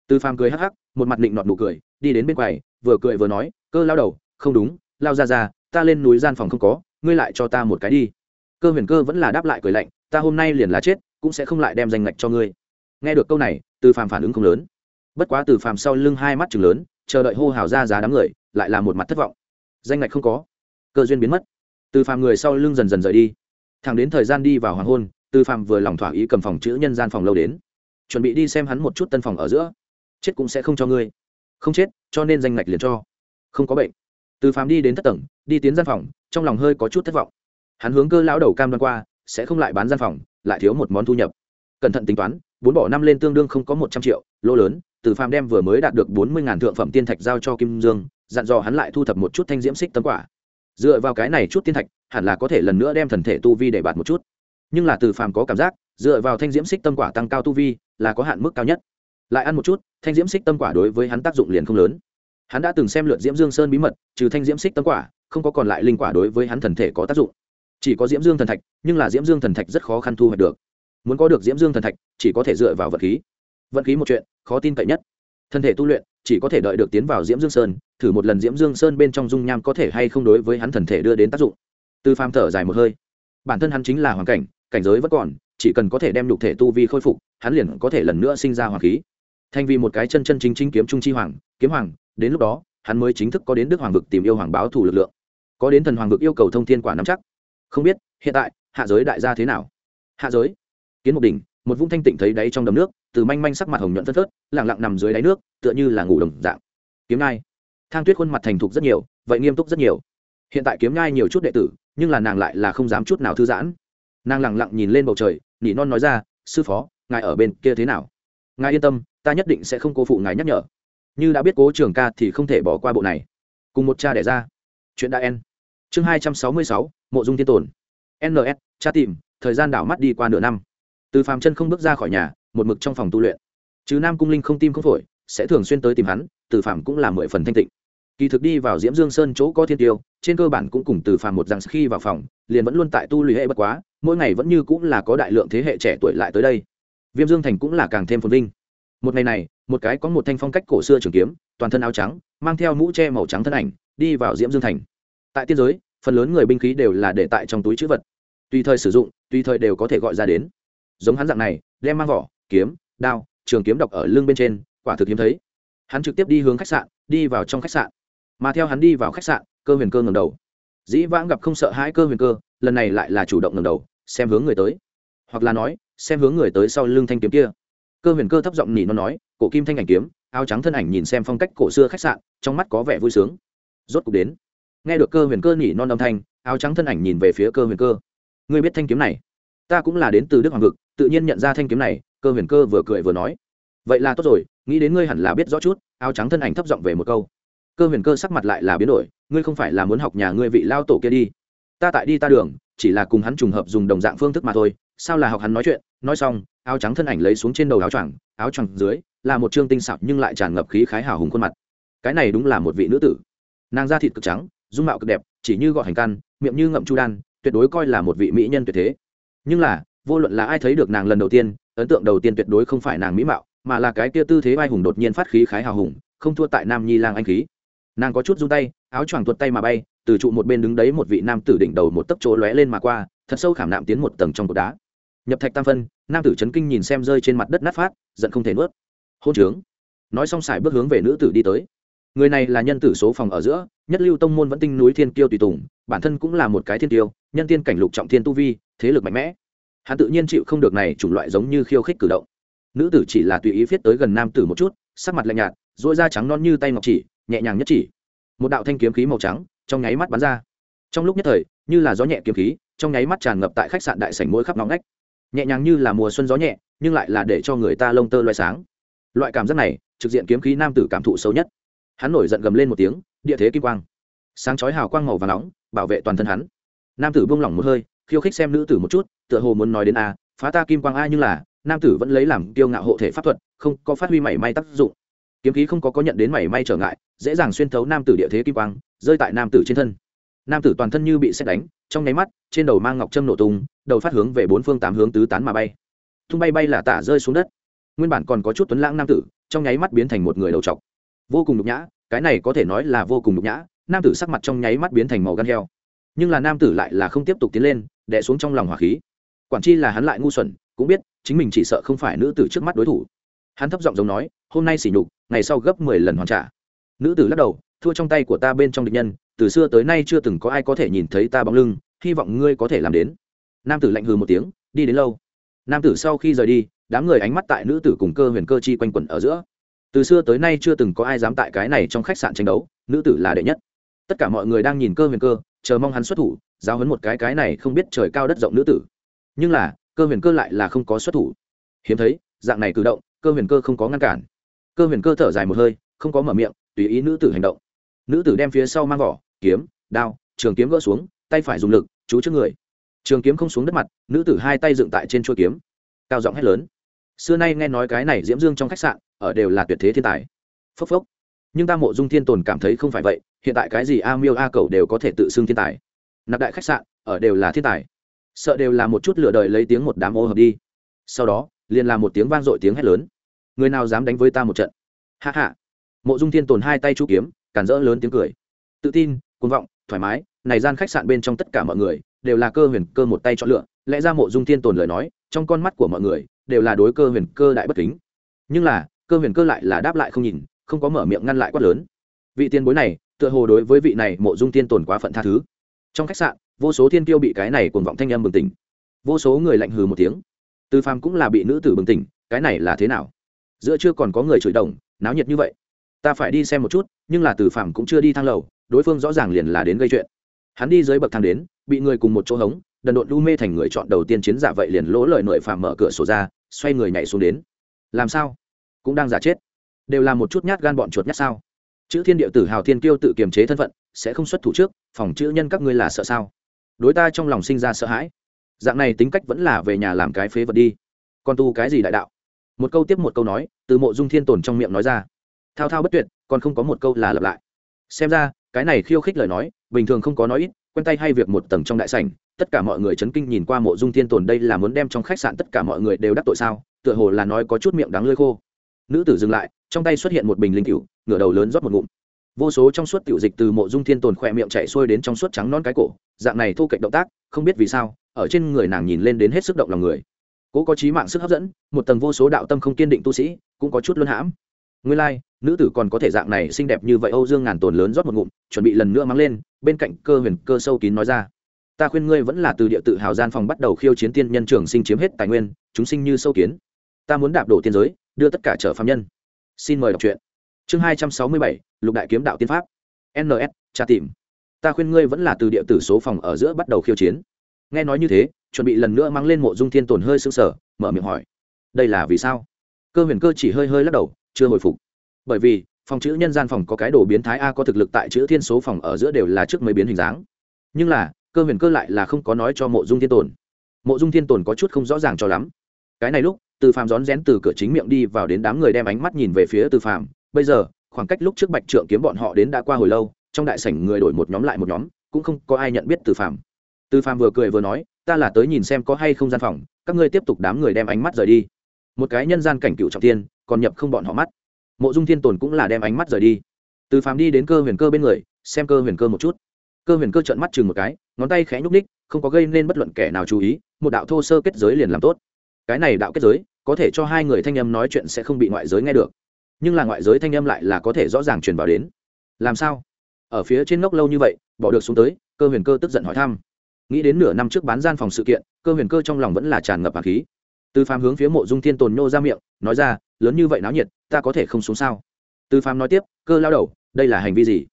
Từ phàm cười hắc hắc, một mặt định nọt nụ cười, đi đến bên quầy, vừa cười vừa nói, cơ lao đầu, không đúng, lao ra ra, ta lên núi gian phòng không có, ngươi lại cho ta một cái đi. Cơ huyền cơ vẫn là đáp lại cười lạnh, ta hôm nay liền là chết, cũng sẽ không lại đem danh lệch cho ngươi. Nghe được câu này, từ phàm phản ứng không lớn. Bất quá từ phàm sau lưng hai mắt chừng lớn chờ đợi hô hào ra giá đám người, lại là một mặt thất vọng. Danh ngạch không có, cơ duyên biến mất. Từ phàm người sau lưng dần dần rời đi. Thẳng đến thời gian đi vào hoàng hôn, từ phàm vừa lòng thỏa ý cầm phòng chữ nhân gian phòng lâu đến. Chuẩn bị đi xem hắn một chút tân phòng ở giữa. Chết cũng sẽ không cho ngươi. Không chết, cho nên danh ngạch liền cho. Không có bệnh. Từ phàm đi đến thất tầng, đi tiến gian phòng, trong lòng hơi có chút thất vọng. Hắn hướng cơ lão đầu cam đoan qua, sẽ không lại bán gian phòng, lại thiếu một món thu nhập. Cẩn thận tính toán, bốn bỏ năm lên tương đương không có một trăm triệu, lỗ lớn từ phàm đem vừa mới đạt được bốn mươi ngàn thượng phẩm tiên thạch giao cho kim dương, dặn dò hắn lại thu thập một chút thanh diễm xích tâm quả. Dựa vào cái này chút tiên thạch, hẳn là có thể lần nữa đem thần thể tu vi để bạt một chút. Nhưng là từ phàm có cảm giác, dựa vào thanh diễm xích tâm quả tăng cao tu vi, là có hạn mức cao nhất. Lại ăn một chút, thanh diễm xích tâm quả đối với hắn tác dụng liền không lớn. Hắn đã từng xem lượt diễm dương sơn bí mật, trừ thanh diễm xích tâm quả, không có còn lại linh quả đối với hắn thần thể có tác dụng. Chỉ có diễm dương thần thạch, nhưng là diễm dương thần thạch rất khó khăn thu hoạch được. Muốn có được diễm dương thần thạch, chỉ có thể dựa vào vật khí vận khí một chuyện, khó tin cậy nhất. Thân thể tu luyện, chỉ có thể đợi được tiến vào diễm dương sơn, thử một lần diễm dương sơn bên trong dung nham có thể hay không đối với hắn thần thể đưa đến tác dụng. Tư phàm thở dài một hơi. Bản thân hắn chính là hoàn cảnh cảnh giới vẫn còn, chỉ cần có thể đem nhục thể tu vi khôi phục, hắn liền có thể lần nữa sinh ra hoàng khí. Thành vì một cái chân chân chính chính kiếm trung chi hoàng, kiếm hoàng, đến lúc đó, hắn mới chính thức có đến đức hoàng vực tìm yêu hoàng báo thủ lực lượng. Có đến thần hoàng vực yêu cầu thông thiên quả nắm chắc. Không biết, hiện tại, hạ giới đại gia thế nào? Hạ giới. Kiến mục đỉnh, một vũng thanh tịnh thấy đáy trong đầm nước từ manh manh sắc mặt hồng nhuận phất phớt lẳng lặng nằm dưới đáy nước, tựa như là ngủ đồng dạng. Kiếm ngai. Thang tuyết khuôn mặt thành thục rất nhiều, vậy nghiêm túc rất nhiều. Hiện tại kiếm ngai nhiều chút đệ tử, nhưng là nàng lại là không dám chút nào thư giãn. Nàng lẳng lặng nhìn lên bầu trời, nỉ non nói ra, sư phó, ngài ở bên kia thế nào? Ngài yên tâm, ta nhất định sẽ không cố phụ ngài nhắc nhở. Như đã biết cố trường ca thì không thể bỏ qua bộ này. Cùng một cha đẻ ra. Chuyện đã en chương hai trăm sáu mươi sáu, mộ dung thiên tồn. Ns cha tìm, thời gian đảo mắt đi qua nửa năm. Từ phàm chân không bước ra khỏi nhà một mực trong phòng tu luyện. Chứ nam cung linh không tim không phổi, sẽ thường xuyên tới tìm hắn, từ phàm cũng là mười phần thanh tịnh. Kỳ thực đi vào diễm dương sơn chỗ có thiên tiêu, trên cơ bản cũng cùng từ phàm một rằng khi vào phòng, liền vẫn luôn tại tu luyện hệ bất quá, mỗi ngày vẫn như cũng là có đại lượng thế hệ trẻ tuổi lại tới đây. Viêm dương thành cũng là càng thêm phồn vinh. Một ngày này, một cái có một thanh phong cách cổ xưa trường kiếm, toàn thân áo trắng, mang theo mũ che màu trắng thân ảnh, đi vào diễm dương thành. Tại tiên giới, phần lớn người binh khí đều là để tại trong túi chữ vật. Tùy thời sử dụng, tùy thời đều có thể gọi ra đến. Giống hắn dạng này, đem mang vỏ kiếm, đao, trường kiếm đọc ở lưng bên trên, quả thực hiếm thấy. Hắn trực tiếp đi hướng khách sạn, đi vào trong khách sạn. Mà theo hắn đi vào khách sạn, cơ huyền cơ ngầm đầu. Dĩ vãng gặp không sợ hãi cơ huyền cơ, lần này lại là chủ động ngầm đầu, xem hướng người tới. Hoặc là nói, xem hướng người tới sau lưng thanh kiếm kia. Cơ huyền cơ thấp giọng nhỉ nó nói, cổ kim thanh ảnh kiếm, áo trắng thân ảnh nhìn xem phong cách cổ xưa khách sạn, trong mắt có vẻ vui sướng. Rốt cục đến. Nghe được cơ huyền cơ nhỉ non âm thanh, áo trắng thân ảnh nhìn về phía cơ huyền cơ. Ngươi biết thanh kiếm này? Ta cũng là đến từ đức hoàng vực, tự nhiên nhận ra thanh kiếm này cơ huyền cơ vừa cười vừa nói, vậy là tốt rồi, nghĩ đến ngươi hẳn là biết rõ chút, áo trắng thân ảnh thấp giọng về một câu. Cơ huyền cơ sắc mặt lại là biến đổi, ngươi không phải là muốn học nhà ngươi vị lao tổ kia đi. Ta tại đi ta đường, chỉ là cùng hắn trùng hợp dùng đồng dạng phương thức mà thôi, sao là học hắn nói chuyện? Nói xong, áo trắng thân ảnh lấy xuống trên đầu áo choàng áo choàng dưới là một trương tinh xảo nhưng lại tràn ngập khí khái hào hùng khuôn mặt. Cái này đúng là một vị nữ tử. Nàng da thịt cực trắng, dung mạo cực đẹp, chỉ như gọi hành căn miệng như ngậm chu đan, tuyệt đối coi là một vị mỹ nhân tuyệt thế. Nhưng là vô luận là ai thấy được nàng lần đầu tiên, ấn tượng đầu tiên tuyệt đối không phải nàng mỹ mạo, mà là cái kia tư thế vai hùng đột nhiên phát khí khái hào hùng, không thua tại nam nhi lang anh khí. Nàng có chút run tay, áo choàng tuột tay mà bay, từ trụ một bên đứng đấy một vị nam tử đỉnh đầu một tấc chỗ lóe lên mà qua, thật sâu khảm nạm tiến một tầng trong cột đá. Nhập thạch tam phân, nam tử trấn kinh nhìn xem rơi trên mặt đất nát phát, giận không thể nuốt. Hôn trướng. Nói xong xài bước hướng về nữ tử đi tới. Người này là nhân tử số phòng ở giữa, nhất lưu tông môn vẫn tinh núi thiên kiêu tùy tùng, bản thân cũng là một cái thiên tiêu nhân tiên cảnh lục trọng thiên tu vi, thế lực mạnh mẽ hắn tự nhiên chịu không được này chủng loại giống như khiêu khích cử động. Nữ tử chỉ là tùy ý viết tới gần nam tử một chút, sắc mặt lạnh nhạt dỗi da trắng non như tay ngọc chỉ, nhẹ nhàng nhất chỉ. Một đạo thanh kiếm khí màu trắng trong nháy mắt bắn ra. Trong lúc nhất thời, như là gió nhẹ kiếm khí, trong nháy mắt tràn ngập tại khách sạn đại sảnh mỗi khắp nóng nách nhẹ nhàng như là mùa xuân gió nhẹ, nhưng lại là để cho người ta lông tơ loay sáng. Loại cảm giác này, trực diện kiếm khí nam tử cảm thụ sâu nhất. Hắn nổi giận gầm lên một tiếng, địa thế kim quang. Sáng chói hào quang màu và nóng, bảo vệ toàn thân hắn. Nam tử buông lỏng một hơi, khiêu khích xem nữ tử một chút tựa hồ muốn nói đến a, phá ta kim quang a nhưng là, nam tử vẫn lấy làm kiêu ngạo hộ thể pháp thuật, không có phát huy mảy may tác dụng. Kiếm khí không có có nhận đến mảy may trở ngại, dễ dàng xuyên thấu nam tử địa thế kim quang, rơi tại nam tử trên thân. Nam tử toàn thân như bị xét đánh, trong nháy mắt, trên đầu mang ngọc trâm nổ tung, đầu phát hướng về bốn phương tám hướng tứ tán mà bay. Tung bay bay là tả rơi xuống đất. Nguyên bản còn có chút tuấn lãng nam tử, trong nháy mắt biến thành một người đầu trọc. Vô cùng nhục nhã, cái này có thể nói là vô cùng nhục nhã, nam tử sắc mặt trong nháy mắt biến thành màu gan heo. Nhưng là nam tử lại là không tiếp tục tiến lên đẻ xuống trong lòng hỏa khí quản chi là hắn lại ngu xuẩn, cũng biết, chính mình chỉ sợ không phải nữ tử trước mắt đối thủ. Hắn thấp giọng giống nói, hôm nay xỉ nhục, ngày sau gấp mười lần hoàn trả. Nữ tử lắc đầu, thua trong tay của ta bên trong địch nhân, từ xưa tới nay chưa từng có ai có thể nhìn thấy ta bóng lưng, hy vọng ngươi có thể làm đến. Nam tử lạnh hừ một tiếng, đi đến lâu. Nam tử sau khi rời đi, đám người ánh mắt tại nữ tử cùng cơ huyền cơ chi quanh quẩn ở giữa. Từ xưa tới nay chưa từng có ai dám tại cái này trong khách sạn tranh đấu, nữ tử là đệ nhất. Tất cả mọi người đang nhìn cơ huyền cơ, chờ mong hắn xuất thủ, giáo hấn một cái cái này không biết trời cao đất rộng nữ tử nhưng là, cơ huyền cơ lại là không có xuất thủ. Hiếm thấy, dạng này cử động, cơ huyền cơ không có ngăn cản. Cơ huyền cơ thở dài một hơi, không có mở miệng, tùy ý nữ tử hành động. Nữ tử đem phía sau mang vỏ, kiếm, đao, trường kiếm gỡ xuống, tay phải dùng lực, chú trước người. Trường kiếm không xuống đất mặt, nữ tử hai tay dựng tại trên chuôi kiếm. Cao giọng hét lớn. Xưa nay nghe nói cái này diễm dương trong khách sạn, ở đều là tuyệt thế thiên tài. Phốc phốc. Nhưng ta mộ dung thiên tồn cảm thấy không phải vậy, hiện tại cái gì a miêu a cầu đều có thể tự xưng thiên tài. Nạp đại khách sạn, ở đều là thiên tài sợ đều là một chút lửa đời lấy tiếng một đám ô hợp đi. Sau đó, liền là một tiếng vang dội tiếng hét lớn. Người nào dám đánh với ta một trận? Hạ hạ mộ dung thiên tồn hai tay chú kiếm, cản rỡ lớn tiếng cười. Tự tin, cuồng vọng, thoải mái, này gian khách sạn bên trong tất cả mọi người, đều là cơ huyền cơ một tay chọn lựa, lẽ ra mộ dung thiên tồn lời nói, trong con mắt của mọi người, đều là đối cơ huyền cơ đại bất kính. Nhưng là, cơ huyền cơ lại là đáp lại không nhìn, không có mở miệng ngăn lại quát lớn. Vị tiền bối này, tựa hồ đối với vị này mộ dung thiên tồn quá phận tha thứ. Trong khách sạn vô số thiên tiêu bị cái này cuồng vọng thanh âm bừng tỉnh. Vô số người lạnh hừ một tiếng. Tư phàm cũng là bị nữ tử bừng tỉnh, cái này là thế nào? Giữa chưa còn có người chửi đồng, náo nhiệt như vậy. Ta phải đi xem một chút, nhưng là từ phàm cũng chưa đi thang lầu, đối phương rõ ràng liền là đến gây chuyện. Hắn đi dưới bậc thang đến, bị người cùng một chỗ hống, đần độn lu mê thành người chọn đầu tiên chiến giả vậy liền lỗ lời nội phạm mở cửa sổ ra, xoay người nhảy xuống đến. Làm sao? Cũng đang giả chết. Đều là một chút nhát gan bọn chuột nhát sao? Chữ thiên địa tử hào thiên kiêu tự kiềm chế thân phận, sẽ không xuất thủ trước, phòng chữ nhân các ngươi là sợ sao? Đối ta trong lòng sinh ra sợ hãi. Dạng này tính cách vẫn là về nhà làm cái phế vật đi. Còn tu cái gì đại đạo? Một câu tiếp một câu nói, từ mộ dung thiên tồn trong miệng nói ra. Thao thao bất tuyệt, còn không có một câu là lặp lại. Xem ra, cái này khiêu khích lời nói, bình thường không có nói ít, quen tay hay việc một tầng trong đại sảnh, tất cả mọi người chấn kinh nhìn qua mộ dung thiên tồn đây là muốn đem trong khách sạn tất cả mọi người đều đắc tội sao, tựa hồ là nói có chút miệng đắng lơi khô. Nữ tử dừng lại, trong tay xuất hiện một bình linh cựu ngửa đầu lớn rót một ngụm vô số trong suốt tiểu dịch từ mộ dung thiên tồn khỏe miệng chạy xuôi đến trong suốt trắng non cái cổ dạng này thu kệch động tác không biết vì sao ở trên người nàng nhìn lên đến hết sức động lòng người. Cố có trí mạng sức hấp dẫn một tầng vô số đạo tâm không kiên định tu sĩ cũng có chút luân hãm. Nguyên lai、like, nữ tử còn có thể dạng này xinh đẹp như vậy âu dương ngàn tồn lớn rót một ngụm chuẩn bị lần nữa mắng lên bên cạnh cơ huyền cơ sâu kín nói ra. Ta khuyên ngươi vẫn là từ địa tự hào gian phòng bắt đầu khiêu chiến tiên nhân trường sinh chiếm hết tài nguyên chúng sinh như sâu kiến. Ta muốn đạp đổ tiên giới đưa tất cả trở phạm nhân. Xin mời đọc truyện. Chương hai trăm sáu mươi bảy lục đại kiếm đạo tiên pháp. Ns tra tìm. Ta khuyên ngươi vẫn là từ địa tử số phòng ở giữa bắt đầu khiêu chiến. Nghe nói như thế, chuẩn bị lần nữa mang lên mộ dung thiên tồn hơi sưng sở mở miệng hỏi. Đây là vì sao? Cơ huyền cơ chỉ hơi hơi lắc đầu, chưa hồi phục. Bởi vì, phòng chữ nhân gian phòng có cái đồ biến thái a có thực lực tại chữ thiên số phòng ở giữa đều là trước mấy biến hình dáng. Nhưng là, cơ huyền cơ lại là không có nói cho mộ dung thiên tồn. Mộ dung thiên tồn có chút không rõ ràng cho lắm. Cái này lúc, từ phàm rón rén từ cửa chính miệng đi vào đến đám người đem ánh mắt nhìn về phía từ phàm. Bây giờ khoảng cách lúc trước bạch trượng kiếm bọn họ đến đã qua hồi lâu, trong đại sảnh người đổi một nhóm lại một nhóm, cũng không có ai nhận biết từ phàm. Từ phàm vừa cười vừa nói, ta là tới nhìn xem có hay không gian phòng, các ngươi tiếp tục đám người đem ánh mắt rời đi. Một cái nhân gian cảnh cựu trọng tiên, còn nhập không bọn họ mắt. Mộ dung thiên tồn cũng là đem ánh mắt rời đi. Từ phàm đi đến cơ huyền cơ bên người, xem cơ huyền cơ một chút. Cơ huyền cơ trợn mắt chừng một cái, ngón tay khẽ nhúc ních không có gây nên bất luận kẻ nào chú ý, một đạo thô sơ kết giới liền làm tốt. Cái này đạo kết giới, có thể cho hai người thanh âm nói chuyện sẽ không bị ngoại giới nghe được nhưng là ngoại giới thanh âm lại là có thể rõ ràng truyền vào đến. Làm sao? Ở phía trên ngốc lâu như vậy, bỏ được xuống tới, cơ huyền cơ tức giận hỏi thăm. Nghĩ đến nửa năm trước bán gian phòng sự kiện, cơ huyền cơ trong lòng vẫn là tràn ngập hạt khí. Từ phàm hướng phía mộ dung thiên tồn nhô ra miệng, nói ra, lớn như vậy náo nhiệt, ta có thể không xuống sao? Từ phàm nói tiếp, cơ lao đầu, đây là hành vi gì?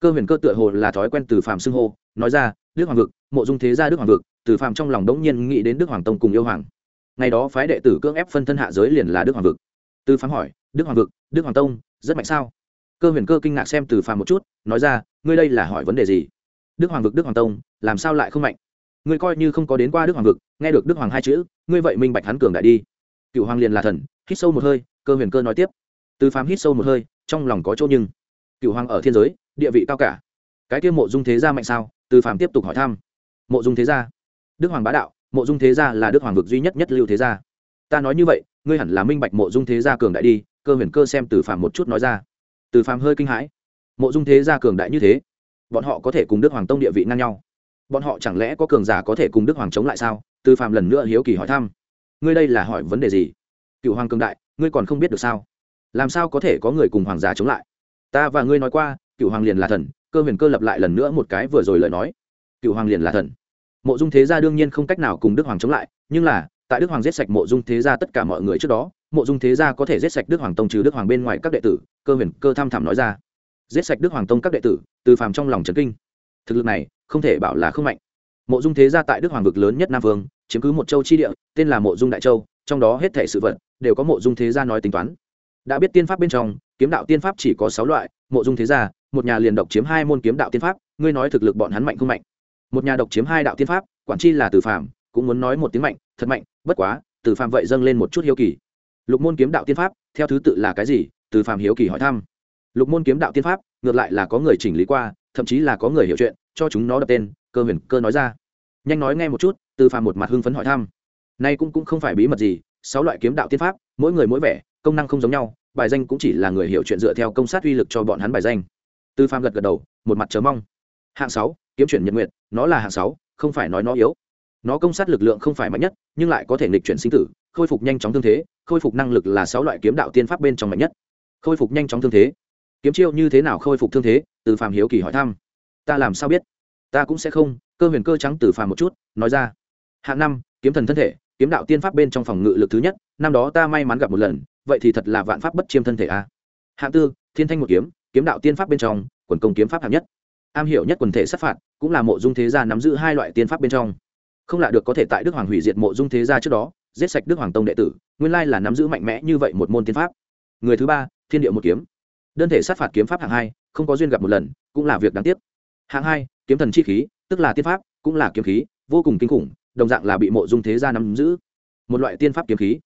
Cơ huyền cơ tựa hồ là thói quen từ phàm xưng hô, nói ra, đức hoàng vực, mộ dung thế gia đức hoàng vực. Từ phàm trong lòng đống nhiên nghĩ đến đức hoàng tông cùng yêu hoàng. Ngày đó phái đệ tử cưỡng ép phân thân hạ giới liền là đức hoàng vực từ phàm hỏi, đức hoàng vực, đức hoàng tông, rất mạnh sao? Cơ huyền cơ kinh ngạc xem từ phàm một chút, nói ra, ngươi đây là hỏi vấn đề gì? Đức hoàng vực, đức hoàng tông, làm sao lại không mạnh? Ngươi coi như không có đến qua đức hoàng vực, nghe được đức hoàng hai chữ, ngươi vậy minh bạch hắn cường đại đi. Cựu hoàng liền là thần, hít sâu một hơi, cơ huyền cơ nói tiếp từ phàm hít sâu một hơi, trong lòng có chỗ nhưng. Cựu hoàng ở thiên giới, địa vị cao cả. Cái kia mộ dung thế gia mạnh sao? Từ phàm tiếp tục hỏi thăm. Mộ dung thế gia? Đức hoàng bá đạo, mộ dung thế gia là đức hoàng vực duy nhất nhất lưu thế gia ta nói như vậy, ngươi hẳn là minh bạch mộ dung thế gia cường đại đi, cơ huyền cơ xem từ phàm một chút nói ra. Từ phàm hơi kinh hãi. Mộ dung thế gia cường đại như thế, bọn họ có thể cùng đức hoàng tông địa vị ngang nhau. Bọn họ chẳng lẽ có cường giả có thể cùng đức hoàng chống lại sao? Từ phàm lần nữa hiếu kỳ hỏi thăm. Ngươi đây là hỏi vấn đề gì? Cựu hoàng cường đại, ngươi còn không biết được sao? Làm sao có thể có người cùng hoàng giả chống lại? Ta và ngươi nói qua, cựu hoàng liền là thần, cơ huyền cơ lập lại lần nữa một cái vừa rồi lời nói. Cựu hoàng liền là thần. Mộ dung thế gia đương nhiên không cách nào cùng đức hoàng chống lại, nhưng là tại đức hoàng giết sạch mộ dung thế gia tất cả mọi người trước đó, mộ dung thế gia có thể giết sạch đức hoàng tông trừ đức hoàng bên ngoài các đệ tử, cơ huyền, cơ tham thảm nói ra. Giết sạch đức hoàng tông các đệ tử, từ phàm trong lòng trấn kinh. Thực lực này, không thể bảo là không mạnh. Mộ dung thế gia tại đức hoàng vực lớn nhất nam vương, chiếm cứ một châu chi địa, tên là mộ dung đại châu, trong đó hết thể sự vật, đều có mộ dung thế gia nói tính toán. Đã biết tiên pháp bên trong, kiếm đạo tiên pháp chỉ có sáu loại, mộ dung thế gia, một nhà liền độc chiếm hai môn kiếm đạo tiên pháp, ngươi nói thực lực bọn hắn mạnh không mạnh? Một nhà độc chiếm hai đạo tiên pháp, quản chi là từ phạm cũng muốn nói một tiếng mạnh, thật mạnh bất quá, từ phạm vậy dâng lên một chút hiếu kỳ. Lục môn kiếm đạo tiên pháp, theo thứ tự là cái gì? Từ phạm hiếu kỳ hỏi thăm. Lục môn kiếm đạo tiên pháp, ngược lại là có người chỉnh lý qua, thậm chí là có người hiểu chuyện, cho chúng nó đập tên, cơ huyền, cơ nói ra. Nhanh nói nghe một chút, từ phàm một mặt hưng phấn hỏi thăm. Nay cũng cũng không phải bí mật gì, sáu loại kiếm đạo tiên pháp, mỗi người mỗi vẻ, công năng không giống nhau, bài danh cũng chỉ là người hiểu chuyện dựa theo công sát uy lực cho bọn hắn bài danh. Từ phàm gật gật đầu, một mặt chờ mong. Hạng sáu, kiếm chuyển nhật nguyện nó là hạng sáu, không phải nói nó yếu nó công sát lực lượng không phải mạnh nhất, nhưng lại có thể nghịch chuyển sinh tử, khôi phục nhanh chóng thương thế, khôi phục năng lực là sáu loại kiếm đạo tiên pháp bên trong mạnh nhất. Khôi phục nhanh chóng thương thế. Kiếm chiêu như thế nào khôi phục thương thế? Từ phàm hiếu kỳ hỏi thăm. Ta làm sao biết? Ta cũng sẽ không, cơ huyền cơ trắng từ phàm một chút, nói ra. Hạng năm, kiếm thần thân thể, kiếm đạo tiên pháp bên trong phòng ngự lực thứ nhất, năm đó ta may mắn gặp một lần, vậy thì thật là vạn pháp bất chiêm thân thể a. À. hạng tư, thiên thanh một kiếm kiếm đạo tiên pháp bên trong, quần công kiếm pháp hạng nhất. Am hiểu nhất quần thể sát phạt, cũng là mộ dung thế gia nắm giữ hai loại tiên pháp bên trong không lạ được có thể tại đức hoàng hủy diệt mộ dung thế gia trước đó, giết sạch đức hoàng tông đệ tử, nguyên lai là nắm giữ mạnh mẽ như vậy một môn tiên pháp. Người thứ ba, thiên địa một kiếm. Đơn thể sát phạt kiếm pháp hạng hai, không có duyên gặp một lần, cũng là việc đáng tiếc. Hạng hai, kiếm thần chi khí, tức là tiên pháp, cũng là kiếm khí, vô cùng kinh khủng, đồng dạng là bị mộ dung thế gia nắm giữ. Một loại tiên pháp kiếm khí.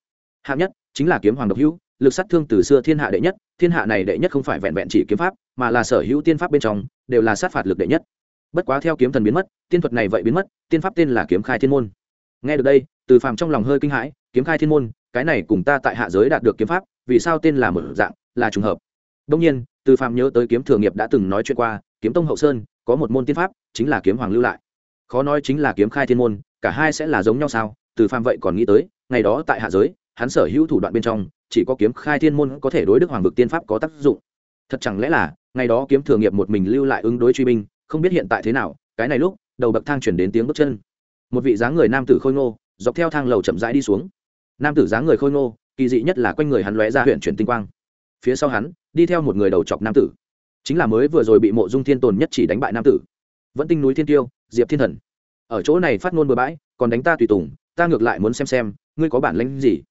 Hạng nhất, chính là kiếm hoàng độc hữu, lực sát thương từ xưa thiên hạ đệ nhất, thiên hạ này đệ nhất không phải vẹn vẹn chỉ kiếm pháp, mà là sở hữu tiên pháp bên trong, đều là sát phạt lực đệ nhất bất quá theo kiếm thần biến mất, tiên thuật này vậy biến mất, tiên pháp tên là kiếm khai thiên môn. Nghe được đây, từ phàm trong lòng hơi kinh hãi, kiếm khai thiên môn, cái này cùng ta tại hạ giới đạt được kiếm pháp, vì sao tên là một dạng, là trùng hợp? Đông nhiên, từ phàm nhớ tới kiếm thừa nghiệp đã từng nói chuyện qua, kiếm tông hậu sơn, có một môn tiên pháp, chính là kiếm hoàng lưu lại. Khó nói chính là kiếm khai thiên môn, cả hai sẽ là giống nhau sao? Từ phàm vậy còn nghĩ tới, ngày đó tại hạ giới, hắn sở hữu thủ đoạn bên trong, chỉ có kiếm khai thiên môn có thể đối đức hoàng vực tiên pháp có tác dụng. Thật chẳng lẽ là, ngày đó kiếm thừa nghiệp một mình lưu lại ứng đối truy binh không biết hiện tại thế nào, cái này lúc, đầu bậc thang chuyển đến tiếng bước chân. Một vị dáng người nam tử khôi ngô, dọc theo thang lầu chậm rãi đi xuống. Nam tử dáng người khôi ngô, kỳ dị nhất là quanh người hắn lóe ra huyện chuyển tinh quang. Phía sau hắn, đi theo một người đầu chọc nam tử. Chính là mới vừa rồi bị mộ dung thiên tồn nhất chỉ đánh bại nam tử. Vẫn tinh núi thiên tiêu, diệp thiên thần. Ở chỗ này phát ngôn bừa bãi, còn đánh ta tùy tùng, ta ngược lại muốn xem xem, ngươi có bản lãnh gì?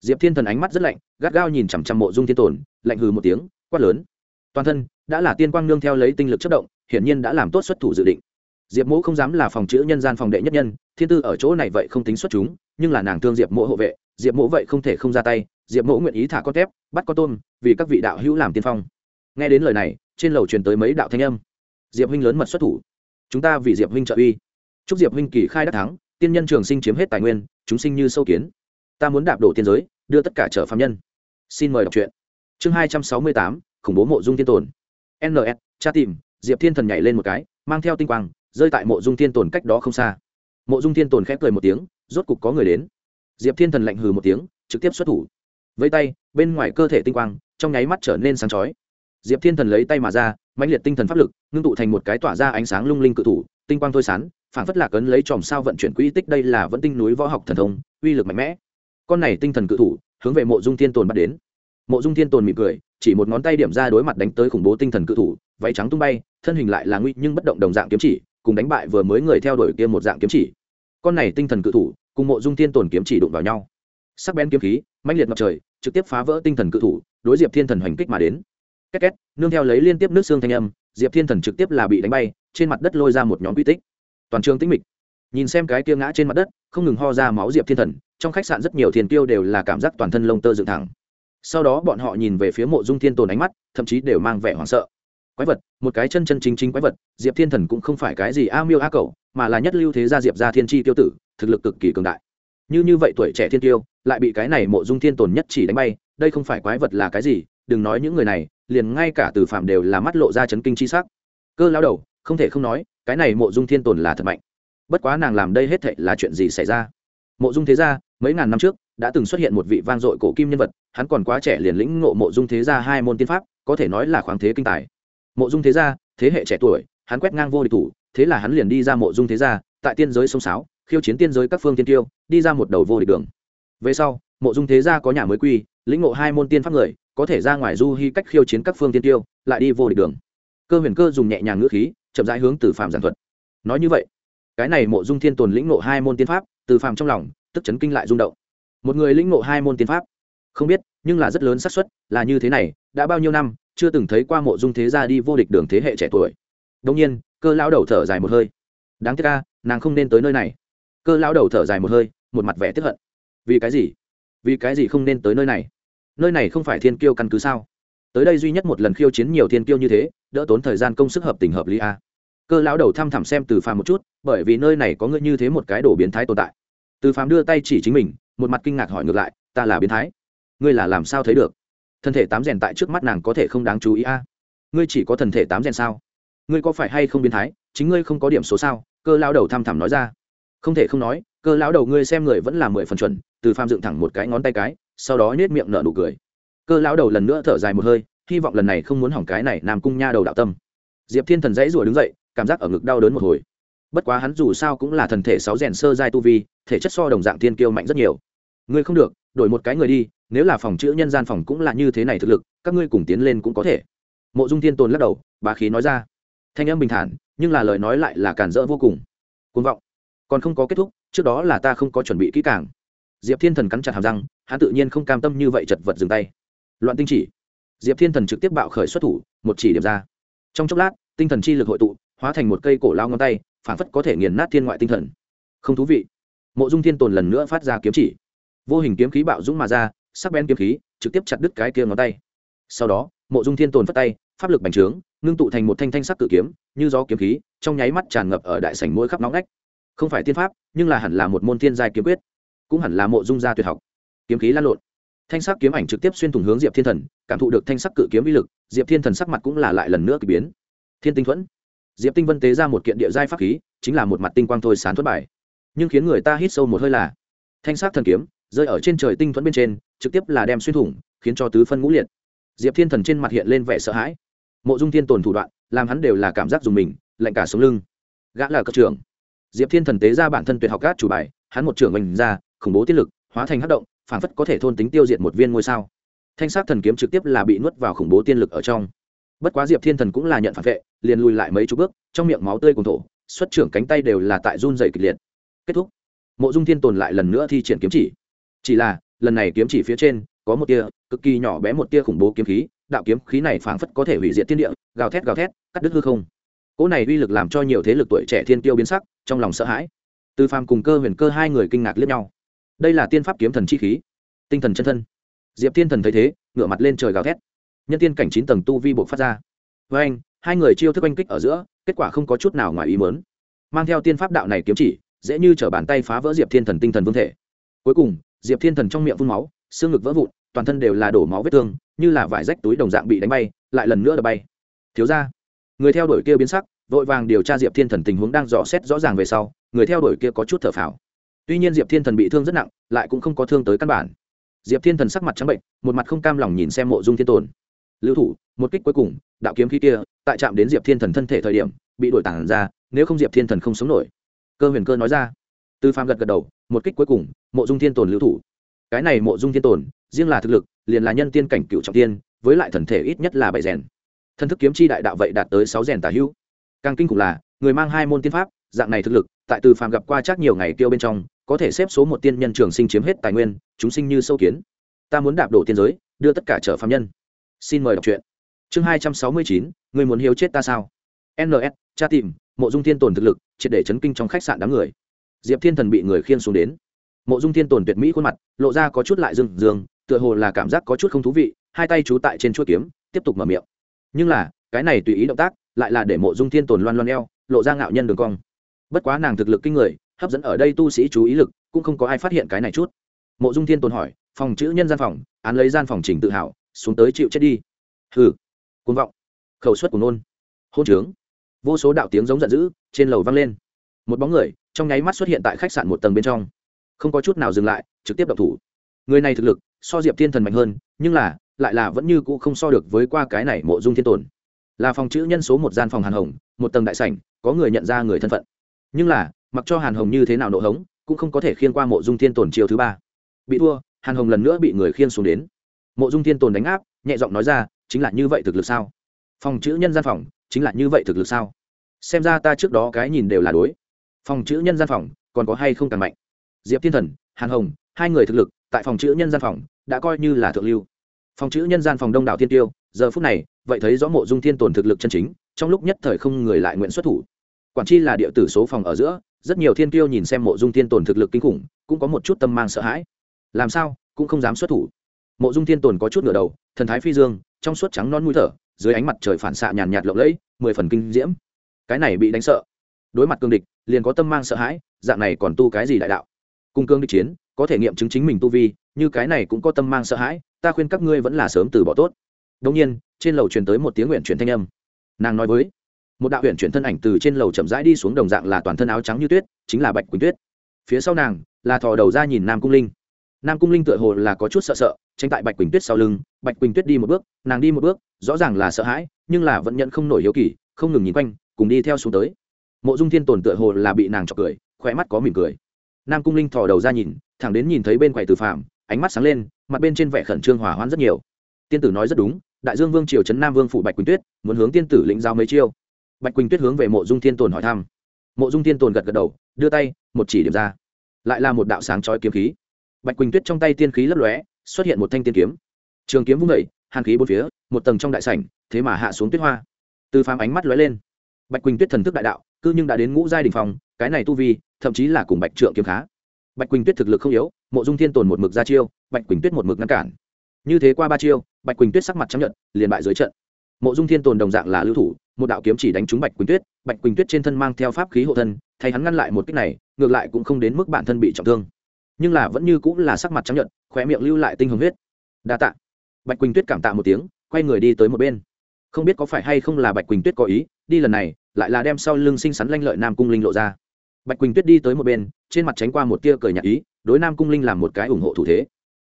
Diệp thiên thần ánh mắt rất lạnh, gắt gao nhìn chằm chằm mộ dung thiên tồn, lạnh hừ một tiếng, quát lớn. Toàn thân, đã là tiên quang nương theo lấy tinh lực chất động hiển nhiên đã làm tốt xuất thủ dự định. Diệp mỗ không dám là phòng chữ nhân gian phòng đệ nhất nhân, thiên tư ở chỗ này vậy không tính xuất chúng, nhưng là nàng thương diệp mỗ hộ vệ, diệp mỗ vậy không thể không ra tay, diệp mỗ nguyện ý thả con tép, bắt con tôm, vì các vị đạo hữu làm tiên phong. Nghe đến lời này, trên lầu truyền tới mấy đạo thanh âm. Diệp huynh lớn mật xuất thủ. Chúng ta vì diệp huynh trợ uy. Chúc diệp huynh kỳ khai đắc thắng, tiên nhân trường sinh chiếm hết tài nguyên, chúng sinh như sâu kiến. Ta muốn đạp đổ tiên giới, đưa tất cả trở phạm nhân. Xin mời đọc truyện. Chương hai trăm sáu mươi tám, khủng bố mộ dung thiên tồn. Ns cha tìm diệp thiên thần nhảy lên một cái, mang theo tinh quang, rơi tại mộ dung thiên tồn cách đó không xa. Mộ dung thiên tồn khép cười một tiếng, rốt cục có người đến. Diệp thiên thần lạnh hừ một tiếng, trực tiếp xuất thủ. Vây tay, bên ngoài cơ thể tinh quang, trong nháy mắt trở nên sáng chói. Diệp thiên thần lấy tay mà ra, mãnh liệt tinh thần pháp lực, ngưng tụ thành một cái tỏa ra ánh sáng lung linh cự thủ, tinh quang thôi sán phản phất lạc ấn lấy chòm sao vận chuyển quỹ tích đây là vẫn tinh núi võ học thần thông, uy lực mạnh mẽ. Con này tinh thần cự thủ, hướng về mộ dung thiên tồn bắt đến mộ dung thiên tồn mỉm cười, chỉ một ngón tay điểm ra đối mặt đánh tới khủng bố tinh thần cự thủ, váy trắng tung bay, thân hình lại là nguy nhưng bất động đồng dạng kiếm chỉ, cùng đánh bại vừa mới người theo đuổi kia một dạng kiếm chỉ. Con này tinh thần cự thủ, cùng mộ dung thiên tồn kiếm chỉ đụng vào nhau. Sắc bén kiếm khí, mãnh liệt ngập trời, trực tiếp phá vỡ tinh thần cự thủ, đối diệp thiên thần hoành kích mà đến. Két két, nương theo lấy liên tiếp nước xương thanh âm, diệp thiên thần trực tiếp là bị đánh bay, trên mặt đất lôi ra một nhóm quy tích. Toàn trường tĩnh mịch. Nhìn xem cái kia ngã trên mặt đất, không ngừng ho ra máu diệp thiên thần, trong khách sạn rất nhiều thiền tiêu đều là cảm giác toàn thân lông tơ dựng thẳng sau đó bọn họ nhìn về phía mộ dung thiên tồn ánh mắt, thậm chí đều mang vẻ hoảng sợ. Quái vật, một cái chân chân chính chính quái vật, diệp thiên thần cũng không phải cái gì a miêu a cầu mà là nhất lưu thế gia diệp gia thiên tri tiêu tử, thực lực cực kỳ cường đại. Như như vậy tuổi trẻ thiên tiêu, lại bị cái này mộ dung thiên tồn nhất chỉ đánh bay, đây không phải quái vật là cái gì, đừng nói những người này, liền ngay cả từ phạm đều là mắt lộ ra chấn kinh chi sắc. Cơ lao đầu, không thể không nói, cái này mộ dung thiên tồn là thật mạnh. Bất quá nàng làm đây hết thệ là chuyện gì xảy ra? Mộ dung thế gia, mấy ngàn năm trước đã từng xuất hiện một vị vang dội cổ kim nhân vật, hắn còn quá trẻ liền lĩnh ngộ mộ dung thế gia hai môn tiên pháp, có thể nói là khoáng thế kinh tài. Mộ dung thế gia, thế hệ trẻ tuổi, hắn quét ngang vô địch thủ, thế là hắn liền đi ra mộ dung thế gia, tại tiên giới sông sáo, khiêu chiến tiên giới các phương tiên tiêu, đi ra một đầu vô địch đường. Về sau, mộ dung thế gia có nhà mới quy, lĩnh ngộ hai môn tiên pháp người, có thể ra ngoài du hy cách khiêu chiến các phương tiên tiêu, lại đi vô địch đường. Cơ huyền cơ dùng nhẹ nhàng ngữ khí, chậm rãi hướng từ phạm giảng thuật. Nói như vậy, cái này mộ dung thiên tồn lĩnh ngộ hai môn tiên pháp, từ phạm trong lòng, tức chấn kinh lại rung động một người lĩnh ngộ hai môn tiên pháp. Không biết, nhưng là rất lớn xác suất, là như thế này, đã bao nhiêu năm, chưa từng thấy qua mộ dung thế gia đi vô địch đường thế hệ trẻ tuổi. Đông nhiên, cơ lão đầu thở dài một hơi. Đáng tiếc ca nàng không nên tới nơi này. Cơ lão đầu thở dài một hơi, một mặt vẻ tiếp hận. Vì cái gì? Vì cái gì không nên tới nơi này? Nơi này không phải thiên kiêu căn cứ sao? Tới đây duy nhất một lần khiêu chiến nhiều thiên kiêu như thế, đỡ tốn thời gian công sức hợp tình hợp lý a. Cơ lão đầu thăm thẳm xem từ phàm một chút, bởi vì nơi này có ngươi như thế một cái đổ biến thái tồn tại. Từ phàm đưa tay chỉ chính mình một mặt kinh ngạc hỏi ngược lại, ta là biến thái? Ngươi là làm sao thấy được? Thân thể tám rèn tại trước mắt nàng có thể không đáng chú ý a? Ngươi chỉ có thần thể tám rèn sao? Ngươi có phải hay không biến thái? Chính ngươi không có điểm số sao? Cơ lao đầu thăm thẳm nói ra. Không thể không nói, cơ lão đầu ngươi xem người vẫn là mười phần chuẩn, từ phàm dựng thẳng một cái ngón tay cái, sau đó nhét miệng nở nụ cười. Cơ lão đầu lần nữa thở dài một hơi, hy vọng lần này không muốn hỏng cái này nam cung nha đầu đạo tâm. Diệp thiên thần dãy rủa đứng dậy, cảm giác ở ngực đau đớn một hồi. Bất quá hắn dù sao cũng là thần thể sáu rèn sơ giai tu vi, thể chất so đồng dạng thiên kiêu mạnh rất nhiều ngươi không được, đổi một cái người đi, nếu là phòng chữ nhân gian phòng cũng là như thế này thực lực, các ngươi cùng tiến lên cũng có thể. Mộ dung thiên tồn lắc đầu, bá khí nói ra. Thanh âm bình thản, nhưng là lời nói lại là cản rỡ vô cùng. Côn vọng. Còn không có kết thúc, trước đó là ta không có chuẩn bị kỹ càng. Diệp thiên thần cắn chặt hàm răng, hắn tự nhiên không cam tâm như vậy chật vật dừng tay. Loạn tinh chỉ. Diệp thiên thần trực tiếp bạo khởi xuất thủ, một chỉ điểm ra. Trong chốc lát, tinh thần chi lực hội tụ, hóa thành một cây cổ lao ngón tay, phản phất có thể nghiền nát thiên ngoại tinh thần. Không thú vị. Mộ dung thiên tồn lần nữa phát ra kiếm chỉ vô hình kiếm khí bạo dũng mà ra, sắc bén kiếm khí trực tiếp chặt đứt cái kia ngón tay. Sau đó, mộ dung thiên tồn phất tay, pháp lực bành trướng, ngưng tụ thành một thanh thanh sắc cự kiếm, như gió kiếm khí, trong nháy mắt tràn ngập ở đại sảnh mỗi khắp nóng nách không phải tiên pháp, nhưng là hẳn là một môn thiên giai kiếm quyết, cũng hẳn là mộ dung gia tuyệt học. Kiếm khí lan lộn. Thanh sắc kiếm ảnh trực tiếp xuyên thủng hướng diệp thiên thần, cảm thụ được thanh sắc cự kiếm uy lực, diệp thiên thần sắc mặt cũng là lại lần nữa k ỳ biến. Thiên tinh thuẫn. Diệp tinh vân tế ra một kiện địa giai pháp khí, chính là một mặt tinh quang thôi sán thuẫn bài. Nhưng khiến người ta hít sâu một hơi là, thanh sắc thần kiếm rơi ở trên trời tinh thuẫn bên trên, trực tiếp là đem xuyên thủng, khiến cho tứ phân ngũ liệt. Diệp thiên thần trên mặt hiện lên vẻ sợ hãi. Mộ dung thiên tồn thủ đoạn, làm hắn đều là cảm giác dùng mình, lạnh cả sống lưng. Gã là cấp trưởng. Diệp thiên thần tế ra bản thân tuyệt học cát chủ bài, hắn một trưởng mình ra, khủng bố tiết lực, hóa thành hát động phản phất có thể thôn tính tiêu diệt một viên ngôi sao. Thanh sắc thần kiếm trực tiếp là bị nuốt vào khủng bố tiên lực ở trong. Bất quá diệp thiên thần cũng là nhận phản vệ, liền lùi lại mấy chục bước, trong miệng máu tươi cùng thổ, xuất trưởng cánh tay đều là tại run dày kịch liệt. Kết thúc. Mộ dung thiên tồn lại lần nữa thi triển kiếm chỉ chỉ là, lần này kiếm chỉ phía trên, có một tia, cực kỳ nhỏ bé một tia khủng bố kiếm khí, đạo kiếm khí này phảng phất có thể hủy diệt thiên địa, gào thét gào thét, cắt đứt hư không. Cỗ này uy lực làm cho nhiều thế lực tuổi trẻ thiên tiêu biến sắc, trong lòng sợ hãi. Từ phàm cùng cơ huyền cơ hai người kinh ngạc liếc nhau. Đây là tiên pháp kiếm thần chi khí. Tinh thần chân thân. Diệp thiên thần thấy thế, ngửa mặt lên trời gào thét. Nhân tiên cảnh chín tầng tu vi buộc phát ra. Với anh, hai người chiêu thức oanh kích ở giữa, kết quả không có chút nào ngoài ý mớn mang theo tiên pháp đạo này kiếm chỉ, dễ như t bàn tay phá vỡ diệp thiên thần tinh thần vương thể. Cuối cùng diệp thiên thần trong miệng phun máu, xương ngực vỡ vụn, toàn thân đều là đổ máu vết thương, như là vải rách túi đồng dạng bị đánh bay, lại lần nữa đập bay. Thiếu ra người theo đuổi kia biến sắc, vội vàng điều tra diệp thiên thần tình huống đang dò xét rõ ràng về sau, người theo đuổi kia có chút thở phào. Tuy nhiên diệp thiên thần bị thương rất nặng, lại cũng không có thương tới căn bản. Diệp thiên thần sắc mặt trắng bệnh, một mặt không cam lòng nhìn xem mộ dung thiên tồn. Lưu thủ, một kích cuối cùng, đạo kiếm khí kia, tại chạm đến diệp thiên thần thân thể thời điểm, bị đổi tản ra, nếu không diệp thiên thần không sống nổi. Cơ huyền cơ nói ra tư phạm gật gật đầu, một kích cuối cùng, mộ dung thiên tồn lưu thủ. Cái này mộ dung thiên tồn, riêng là thực lực, liền là nhân tiên cảnh cựu trọng tiên, với lại thần thể ít nhất là bảy rèn. Thân thức kiếm chi đại đạo vậy đạt tới sáu rèn tả hữu. Càng kinh khủng là, người mang hai môn tiên pháp, dạng này thực lực, tại từ phàm gặp qua chắc nhiều ngày kêu bên trong, có thể xếp số một tiên nhân trường sinh chiếm hết tài nguyên, chúng sinh như sâu kiến. Ta muốn đạp đổ tiên giới, đưa tất cả trở phạm nhân. Xin mời đọc truyện. Chương hai trăm sáu mươi chín, người muốn hiếu chết ta sao? Ns cha tìm, mộ dung thiên tồn thực lực, triệt để chấn kinh trong khách sạn đám người diệp thiên thần bị người khiên xuống đến. Mộ dung thiên tồn tuyệt mỹ khuôn mặt, lộ ra có chút lại dưng dương, tựa hồ là cảm giác có chút không thú vị, hai tay trú tại trên chuỗi kiếm, tiếp tục mở miệng. Nhưng là, cái này tùy ý động tác, lại là để mộ dung thiên tồn loan loan eo, lộ ra ngạo nhân đường cong. Bất quá nàng thực lực kinh người, hấp dẫn ở đây tu sĩ chú ý lực, cũng không có ai phát hiện cái này chút. Mộ dung thiên tồn hỏi, phòng chữ nhân gian phòng, án lấy gian phòng trình tự hào, xuống tới chịu chết đi. Hừ côn vọng, khẩu suất của nôn. Hôn trướng. Vô số đạo tiếng giống giận dữ, trên lầu vang lên. Một bóng người trong nháy mắt xuất hiện tại khách sạn một tầng bên trong. Không có chút nào dừng lại, trực tiếp đập thủ. Người này thực lực, so diệp thiên thần mạnh hơn, nhưng là, lại là vẫn như cũ không so được với qua cái này mộ dung thiên tồn. Là phòng chữ nhân số một gian phòng hàn hồng, một tầng đại sảnh, có người nhận ra người thân phận. Nhưng là, mặc cho hàn hồng như thế nào nộ hống, cũng không có thể khiên qua mộ dung thiên tồn chiều thứ ba. Bị thua, hàn hồng lần nữa bị người khiên xuống đến. Mộ dung thiên tồn đánh áp, nhẹ giọng nói ra, chính là như vậy thực lực sao? Phòng chữ nhân gian phòng, chính là như vậy thực lực sao? Xem ra ta trước đó cái nhìn đều là đối phòng chữ nhân gian phòng, còn có hay không càng mạnh? Diệp thiên thần, hàn hồng, hai người thực lực, tại phòng chữ nhân gian phòng, đã coi như là thượng lưu. Phòng chữ nhân gian phòng đông đảo thiên tiêu, giờ phút này, vậy thấy rõ mộ dung thiên tồn thực lực chân chính, trong lúc nhất thời không người lại nguyện xuất thủ. Quản chi là địa tử số phòng ở giữa, rất nhiều thiên tiêu nhìn xem mộ dung thiên tồn thực lực kinh khủng, cũng có một chút tâm mang sợ hãi. Làm sao, cũng không dám xuất thủ. Mộ dung thiên tồn có chút ngửa đầu, thần thái phi dương, trong suốt trắng non mũi thở, dưới ánh mặt trời phản xạ nhàn nhạt lộng lẫy, mười phần kinh diễm. Cái này bị đánh sợ. Đối mặt cương địch liền có tâm mang sợ hãi, dạng này còn tu cái gì đại đạo? Cung cương địch chiến, có thể nghiệm chứng chính mình tu vi, như cái này cũng có tâm mang sợ hãi, ta khuyên các ngươi vẫn là sớm từ bỏ tốt. Đông nhiên, trên lầu truyền tới một tiếng nguyện truyền thanh âm. Nàng nói với, một đạo huyện chuyển thân ảnh từ trên lầu chậm rãi đi xuống đồng dạng là toàn thân áo trắng như tuyết, chính là bạch quỳnh tuyết. Phía sau nàng, là thò đầu ra nhìn nam cung linh. Nam cung linh tựa hồ là có chút sợ sợ tranh tại bạch quỳnh tuyết sau lưng, bạch quỳnh tuyết đi một bước, nàng đi một bước, rõ ràng là sợ hãi, nhưng là vẫn nhận không nổi hiếu kỳ, không ngừng nhìn quanh, cùng đi theo xuống tới mộ dung thiên tồn tựa hồ là bị nàng chọc cười khỏe mắt có mỉm cười. Nam cung linh thò đầu ra nhìn, thẳng đến nhìn thấy bên quầy từ phạm ánh mắt sáng lên, mặt bên trên vẻ khẩn trương hỏa hoãn rất nhiều. Tiên tử nói rất đúng, đại dương vương triều trấn nam vương phụ bạch quỳnh tuyết, muốn hướng tiên tử lĩnh giao mấy chiêu. Bạch quỳnh tuyết hướng về mộ dung thiên tồn hỏi thăm. Mộ dung thiên tồn gật gật đầu, đưa tay, một chỉ điểm ra. Lại là một đạo sáng chói kiếm khí. Bạch quỳnh tuyết trong tay tiên khí lấp lóe, xuất hiện một thanh tiên kiếm. Trường kiếm vung vẩy hàn khí bốn phía, một tầng trong đại sảnh, thế mà hạ xuống tuyết hoa. Từ phàm ánh mắt lóe lên. Bạch quỳnh tuyết thần thức đại đạo cư nhưng đã đến ngũ giai đình phòng cái này tu vi, thậm chí là cùng bạch trượng kiếm khá. Bạch quỳnh tuyết thực lực không yếu, mộ dung thiên tồn một mực ra chiêu, bạch quỳnh tuyết một mực ngăn cản. Như thế qua ba chiêu, bạch quỳnh tuyết sắc mặt chấp nhận liền bại dưới trận. Mộ dung thiên tồn đồng dạng là lưu thủ, một đạo kiếm chỉ đánh trúng bạch quỳnh tuyết, bạch quỳnh tuyết trên thân mang theo pháp khí hộ thân, thay hắn ngăn lại một cách này, ngược lại cũng không đến mức bản thân bị trọng thương. Nhưng là vẫn như cũng là sắc mặt trắng nhận khóe miệng lưu lại tinh hồng huyết. Đa tạ. Bạch quỳnh tuyết cảm tạ một tiếng, quay người đi tới một bên. Không biết có phải hay không là bạch quỳnh tuyết có ý, đi lần này lại là đem sau lưng xinh xắn lanh lợi nam cung linh lộ ra. Bạch quỳnh tuyết đi tới một bên, trên mặt tránh qua một tia cười nhạt ý, đối nam cung linh làm một cái ủng hộ thủ thế.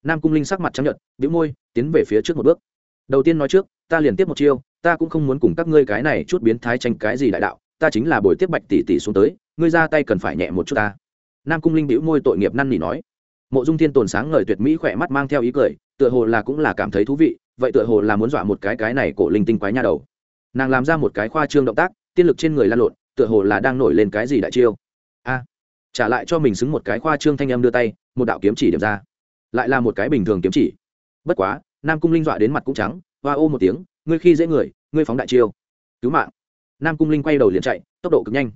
Nam cung linh sắc mặt trắng nhợt, bĩu môi, tiến về phía trước một bước. Đầu tiên nói trước, ta liền tiếp một chiêu, ta cũng không muốn cùng các ngươi cái này chút biến thái tranh cái gì đại đạo, ta chính là buổi tiếp bạch tỷ tỷ xuống tới, ngươi ra tay cần phải nhẹ một chút ta. Nam cung linh bĩu môi tội nghiệp năn nỉ nói. Mộ dung thiên tồn sáng ngời tuyệt mỹ khỏe mắt mang theo ý cười, tựa hồ là cũng là cảm thấy thú vị, vậy tựa hồ là muốn dọa một cái cái này cổ linh tinh quái nha đầu. Nàng làm ra một cái khoa trương động tác tiên lực trên người lan lộn, tựa hồ là đang nổi lên cái gì đại chiêu. A, trả lại cho mình xứng một cái khoa trương thanh âm đưa tay, một đạo kiếm chỉ điểm ra. Lại là một cái bình thường kiếm chỉ. Bất quá, nam cung linh dọa đến mặt cũng trắng, hoa ô một tiếng, ngươi khi dễ người, ngươi phóng đại chiêu. Cứu mạng. Nam cung linh quay đầu liền chạy, tốc độ cực nhanh.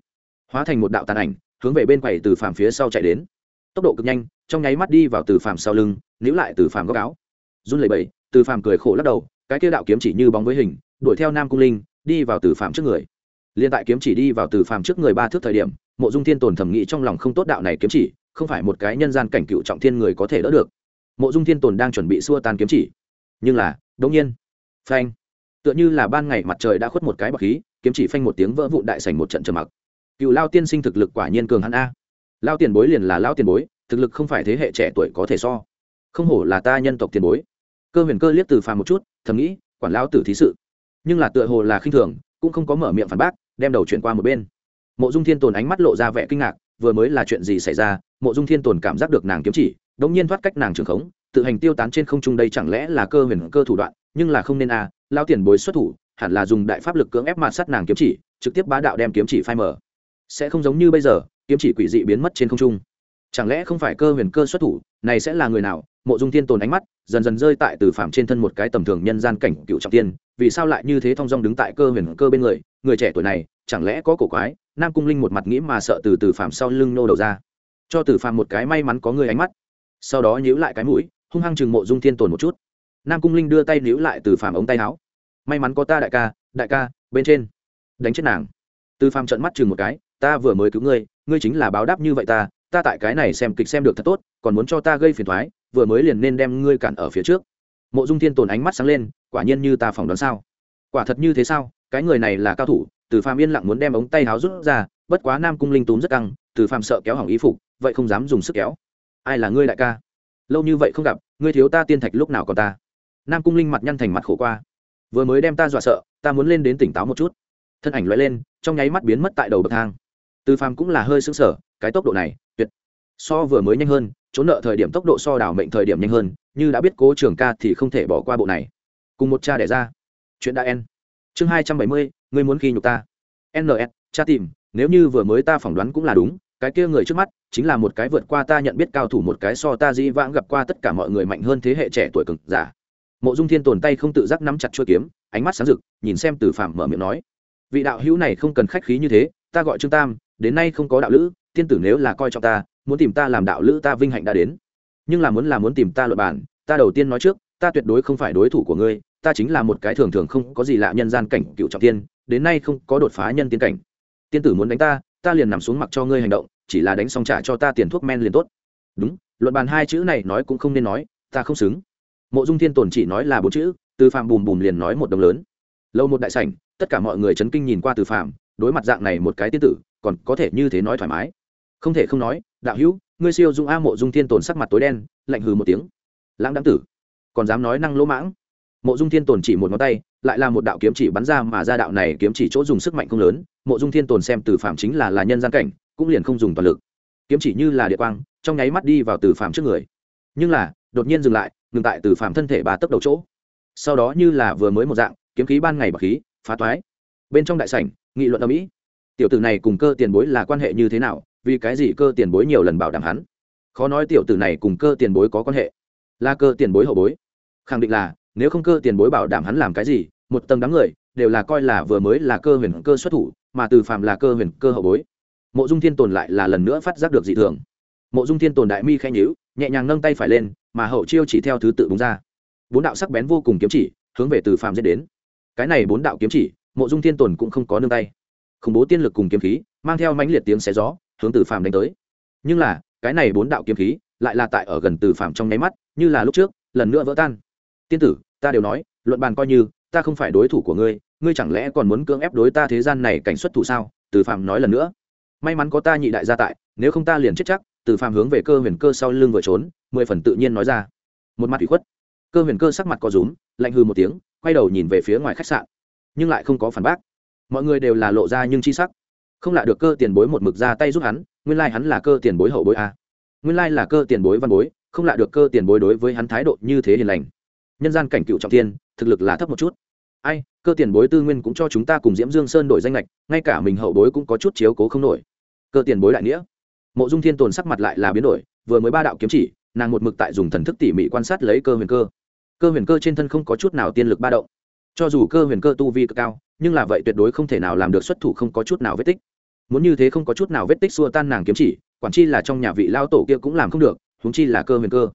Hóa thành một đạo tàn ảnh, hướng về bên quầy từ phàm phía sau chạy đến. Tốc độ cực nhanh, trong nháy mắt đi vào từ phàm sau lưng, níu lại từ phàm góc áo. Run lẩy bẩy, từ phàm cười khổ lắc đầu, cái kia đạo kiếm chỉ như bóng với hình, đuổi theo nam cung linh, đi vào từ phàm trước người liên tại kiếm chỉ đi vào từ phàm trước người ba thước thời điểm, mộ dung thiên tồn thẩm nghĩ trong lòng không tốt đạo này kiếm chỉ, không phải một cái nhân gian cảnh cựu trọng thiên người có thể đỡ được. Mộ dung thiên tồn đang chuẩn bị xua tan kiếm chỉ. Nhưng là đống nhiên, phanh, tựa như là ban ngày mặt trời đã khuất một cái bọc khí, kiếm chỉ phanh một tiếng vỡ vụn đại sành một trận trầm mặc. Cựu lao tiên sinh thực lực quả nhiên cường hắn a. Lao tiền bối liền là lao tiền bối, thực lực không phải thế hệ trẻ tuổi có thể so. Không hổ là ta nhân tộc tiền bối. Cơ huyền cơ liếc từ phàm một chút, thầm nghĩ, quản lao tử thí sự. Nhưng là tựa hồ là khinh thường, cũng không có mở miệng phản bác đem đầu chuyển qua một bên. Mộ dung thiên tồn ánh mắt lộ ra vẻ kinh ngạc, vừa mới là chuyện gì xảy ra? Mộ dung thiên tồn cảm giác được nàng kiếm chỉ, đống nhiên thoát cách nàng trường khống, tự hành tiêu tán trên không trung đây chẳng lẽ là cơ huyền cơ thủ đoạn, nhưng là không nên à, a lao tiền bối xuất thủ, hẳn là dùng đại pháp lực cưỡng ép mạt sát nàng kiếm chỉ, trực tiếp bá đạo đem kiếm chỉ phai mở sẽ không giống như bây giờ, kiếm chỉ quỷ dị biến mất trên không trung. Chẳng lẽ không phải cơ huyền cơ xuất thủ, này sẽ là người nào? Mộ dung Thiên tồn ánh mắt dần dần rơi tại từ phạm trên thân một cái tầm thường nhân gian cảnh cựu trọng tiên, vì sao lại như thế thong dong đứng tại cơ huyền cơ bên người người trẻ tuổi này chẳng lẽ có cổ quái, nam cung linh một mặt nghĩ mà sợ từ từ phạm sau lưng nô đầu ra. Cho từ phạm một cái may mắn có người ánh mắt. Sau đó nhíu lại cái mũi, hung hăng chừng mộ dung thiên tồn một chút. Nam cung linh đưa tay níu lại từ phàm ống tay áo. May mắn có ta đại ca đại ca, bên trên. Đánh chết nàng. Từ phàm trận mắt chừng một cái, ta vừa mới cứu ngươi ngươi chính là báo đáp như vậy ta ta tại cái này xem kịch xem được thật tốt, còn muốn cho ta gây phiền thoái vừa mới liền nên đem ngươi cản ở phía trước. Mộ dung thiên tồn ánh mắt sáng lên, quả nhiên như ta phỏng đoán sao? Quả thật như thế sao? Cái người này là cao thủ, từ phàm yên lặng muốn đem ống tay háo rút ra, bất quá nam cung linh túm rất căng, từ phàm sợ kéo hỏng ý phục, vậy không dám dùng sức kéo. Ai là ngươi đại ca? Lâu như vậy không gặp, ngươi thiếu ta tiên thạch lúc nào còn ta? Nam cung linh mặt nhăn thành mặt khổ qua. Vừa mới đem ta dọa sợ, ta muốn lên đến tỉnh táo một chút. Thân ảnh loại lên, trong nháy mắt biến mất tại đầu bậc thang. Từ phàm cũng là hơi sững sờ, cái tốc độ này, tuyệt. So vừa mới nhanh hơn, trốn nợ thời điểm tốc độ so đảo mệnh thời điểm nhanh hơn, như đã biết cố trường ca thì không thể bỏ qua bộ này. Cùng một cha đẻ ra. Chuyện đã en chương hai trăm bảy mươi, ngươi muốn khi nhục ta. Ns cha tìm, nếu như vừa mới ta phỏng đoán cũng là đúng, cái kia người trước mắt chính là một cái vượt qua ta nhận biết cao thủ một cái so ta dĩ vãng gặp qua tất cả mọi người mạnh hơn thế hệ trẻ tuổi cực giả. Mộ dung thiên tồn tay không tự giác nắm chặt chuôi kiếm, ánh mắt sáng rực, nhìn xem từ phạm mở miệng nói, vị đạo hữu này không cần khách khí như thế, ta gọi trương tam, đến nay không có đạo lữ tiên tử nếu là coi trọng ta, muốn tìm ta làm đạo lữ ta vinh hạnh đã đến. Nhưng là muốn là muốn tìm ta luật bản ta đầu tiên nói trước, ta tuyệt đối không phải đối thủ của ngươi ta chính là một cái thường thường không có gì lạ nhân gian cảnh cựu trọng tiên, đến nay không có đột phá nhân tiên cảnh. Tiên tử muốn đánh ta ta liền nằm xuống mặc cho ngươi hành động, chỉ là đánh xong trả cho ta tiền thuốc men liền tốt. Đúng, luận bàn hai chữ này nói cũng không nên nói, ta không xứng. Mộ dung thiên tồn chỉ nói là bốn chữ, từ phạm bùm bùm liền nói một đồng lớn. Lâu một đại sảnh, tất cả mọi người chấn kinh nhìn qua từ phạm, đối mặt dạng này một cái tiên tử, còn có thể như thế nói thoải mái. Không thể không nói, đạo hữu, ngươi siêu dung a mộ dung thiên tồn sắc mặt tối đen, lạnh hừ một tiếng. Lãng đáng tử, còn dám nói năng lỗ mãng? Mộ dung thiên tồn chỉ một ngón tay, lại là một đạo kiếm chỉ bắn ra mà ra đạo này kiếm chỉ chỗ dùng sức mạnh không lớn. Mộ dung thiên tồn xem từ phạm chính là là nhân gian cảnh, cũng liền không dùng toàn lực. Kiếm chỉ như là địa quang, trong nháy mắt đi vào từ phạm trước người. Nhưng là, đột nhiên dừng lại, ngừng tại từ phạm thân thể bà tốc đầu chỗ. Sau đó như là vừa mới một dạng, kiếm khí ban ngày bạc khí, phá toái. Bên trong đại sảnh, nghị luận ở mỹ tiểu tử này cùng cơ tiền bối là quan hệ như thế nào? Vì cái gì cơ tiền bối nhiều lần bảo đảm hắn? Khó nói tiểu tử này cùng cơ tiền bối có quan hệ. Là cơ tiền bối hậu bối. Khẳng định là nếu không cơ tiền bối bảo đảm hắn làm cái gì, một tầng đám người đều là coi là vừa mới là cơ huyền cơ xuất thủ, mà từ phạm là cơ huyền cơ hậu bối. Mộ dung thiên tồn lại là lần nữa phát giác được dị thường. Mộ dung thiên tồn đại mi khen nhíu, nhẹ nhàng nâng tay phải lên, mà hậu chiêu chỉ theo thứ tự búng ra. Bốn đạo sắc bén vô cùng kiếm chỉ hướng về từ phạm dễ đến. Cái này bốn đạo kiếm chỉ, mộ dung thiên tồn cũng không có nương tay. Khủng bố tiên lực cùng kiếm khí, mang theo mãnh liệt tiếng xé gió, hướng từ phạm đánh tới. Nhưng là, cái này bốn đạo kiếm khí lại là tại ở gần từ phạm trong nháy mắt, như là lúc trước, lần nữa vỡ tan. Tiên tử ta đều nói, luận bàn coi như, ta không phải đối thủ của ngươi ngươi chẳng lẽ còn muốn cưỡng ép đối ta thế gian này cảnh xuất thủ sao? Từ phạm nói lần nữa. May mắn có ta nhị đại gia tại, nếu không ta liền chết chắc. Từ phạm hướng về cơ huyền cơ sau lưng vừa trốn, mười phần tự nhiên nói ra. Một mặt ủy khuất. Cơ huyền cơ sắc mặt có rúm, lạnh hư một tiếng, quay đầu nhìn về phía ngoài khách sạn. Nhưng lại không có phản bác. Mọi người đều là lộ ra nhưng chi sắc. Không lạ được cơ tiền bối một mực ra tay giúp hắn, nguyên lai hắn là cơ tiền bối hậu bối a. Nguyên lai là cơ tiền bối văn bối, không lạ được cơ tiền bối đối với hắn thái độ như thế hiền lành nhân gian cảnh cựu trọng thiên, thực lực là thấp một chút. Ai, cơ tiền bối tư nguyên cũng cho chúng ta cùng diễm dương sơn đổi danh lệch ngay cả mình hậu bối cũng có chút chiếu cố không nổi. Cơ tiền bối đại nghĩa. Mộ dung thiên tồn sắc mặt lại là biến đổi, vừa mới ba đạo kiếm chỉ, nàng một mực tại dùng thần thức tỉ mỉ quan sát lấy cơ huyền cơ. Cơ huyền cơ trên thân không có chút nào tiên lực ba động. Cho dù cơ huyền cơ tu vi cực cao, nhưng là vậy tuyệt đối không thể nào làm được xuất thủ không có chút nào vết tích. Muốn như thế không có chút nào vết tích xua tan nàng kiếm chỉ, quản chi là trong nhà vị lao tổ kia cũng làm không được, huống chi là cơ huyền cơ.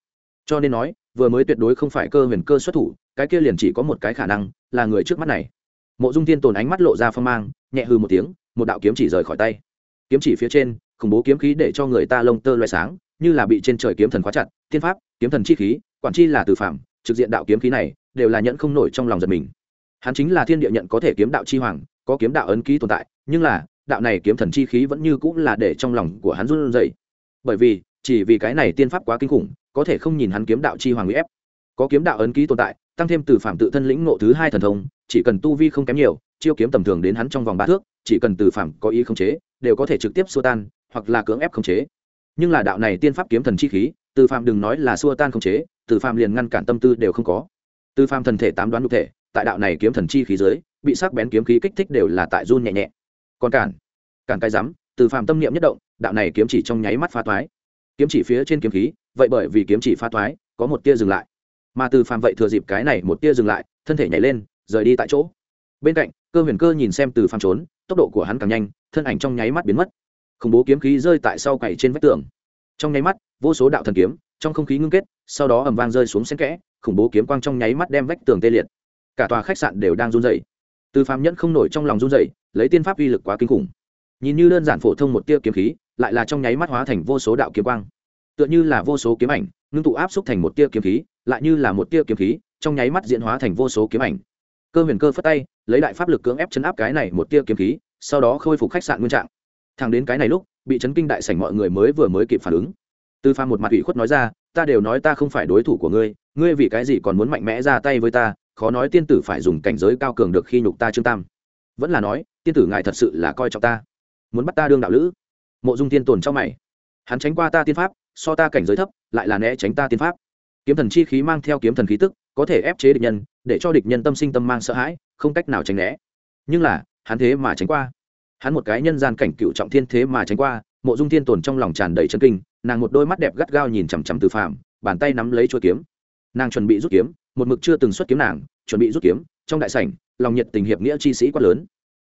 Cho nên nói vừa mới tuyệt đối không phải cơ huyền cơ xuất thủ, cái kia liền chỉ có một cái khả năng, là người trước mắt này. Mộ dung tiên tồn ánh mắt lộ ra phong mang, nhẹ hư một tiếng, một đạo kiếm chỉ rời khỏi tay. Kiếm chỉ phía trên, khủng bố kiếm khí để cho người ta lông tơ loay sáng, như là bị trên trời kiếm thần khóa chặt tiên pháp, kiếm thần chi khí, quản chi là từ phạm trực diện đạo kiếm khí này, đều là nhận không nổi trong lòng giật mình. Hắn chính là thiên địa nhận có thể kiếm đạo chi hoàng, có kiếm đạo ấn ký tồn tại, nhưng là, đạo này kiếm thần chi khí vẫn như cũng là để trong lòng của hắn run rẩy. Bởi vì chỉ vì cái này tiên pháp quá kinh khủng, có thể không nhìn hắn kiếm đạo chi hoàng uy ép. Có kiếm đạo ấn ký tồn tại, tăng thêm từ phạm tự thân lĩnh ngộ thứ hai thần thông, chỉ cần tu vi không kém nhiều, chiêu kiếm tầm thường đến hắn trong vòng ba thước, chỉ cần từ phạm có ý khống chế, đều có thể trực tiếp xua tan, hoặc là cưỡng ép khống chế. Nhưng là đạo này tiên pháp kiếm thần chi khí, từ phạm đừng nói là xua tan khống chế, từ phạm liền ngăn cản tâm tư đều không có. Từ phạm thần thể tám đoán nhục thể, tại đạo này kiếm thần chi khí dưới, bị sắc bén kiếm khí kích thích đều là tại run nhẹ nhẹ. Còn cản cản cái rắm, từ phạm tâm niệm nhất động, đạo này kiếm chỉ trong nháy mắt phá toái kiếm chỉ phía trên kiếm khí, vậy bởi vì kiếm chỉ phá toái có một tia dừng lại. Mà từ phàm vậy thừa dịp cái này một tia dừng lại, thân thể nhảy lên, rời đi tại chỗ. Bên cạnh, cơ huyền cơ nhìn xem từ phàm trốn, tốc độ của hắn càng nhanh, thân ảnh trong nháy mắt biến mất. Khủng bố kiếm khí rơi tại sau cày trên vách tường. Trong nháy mắt, vô số đạo thần kiếm, trong không khí ngưng kết, sau đó ầm vang rơi xuống xen kẽ, khủng bố kiếm quang trong nháy mắt đem vách tường tê liệt. Cả tòa khách sạn đều đang run rẩy. Từ phàm nhẫn không nổi trong lòng run rẩy, lấy tiên pháp uy lực quá kinh khủng nhìn như đơn giản phổ thông một tia kiếm khí, lại là trong nháy mắt hóa thành vô số đạo kiếm quang. Tựa như là vô số kiếm ảnh, ngưng tụ áp xúc thành một tia kiếm khí, lại như là một tia kiếm khí, trong nháy mắt diễn hóa thành vô số kiếm ảnh. Cơ huyền cơ phất tay, lấy đại pháp lực cưỡng ép chấn áp cái này một tia kiếm khí, sau đó khôi phục khách sạn nguyên trạng. Thằng đến cái này lúc, bị chấn kinh đại sảnh mọi người mới vừa mới kịp phản ứng. Tư pha một mặt ủy khuất nói ra, ta đều nói ta không phải đối thủ của ngươi ngươi vì cái gì còn muốn mạnh mẽ ra tay với ta, khó nói tiên tử phải dùng cảnh giới cao cường được khi nhục ta trương tam. Vẫn là nói, tiên tử ngài thật sự là coi trọng ta muốn bắt ta đương đạo lữ? Mộ dung tiên tồn trong mày. Hắn tránh qua ta tiên pháp, so ta cảnh giới thấp, lại là né tránh ta tiên pháp. Kiếm thần chi khí mang theo kiếm thần khí tức, có thể ép chế địch nhân, để cho địch nhân tâm sinh tâm mang sợ hãi, không cách nào tránh né. Nhưng là, hắn thế mà tránh qua. Hắn một cái nhân gian cảnh cựu trọng thiên thế mà tránh qua, mộ dung thiên tồn trong lòng tràn đầy chân kinh, nàng một đôi mắt đẹp gắt gao nhìn chằm chằm từ phàm, bàn tay nắm lấy chuôi kiếm. Nàng chuẩn bị rút kiếm, một mực chưa từng xuất kiếm nàng, chuẩn bị rút kiếm, trong đại sảnh, lòng nhiệt tình hiệp nghĩa chi sĩ quá lớn.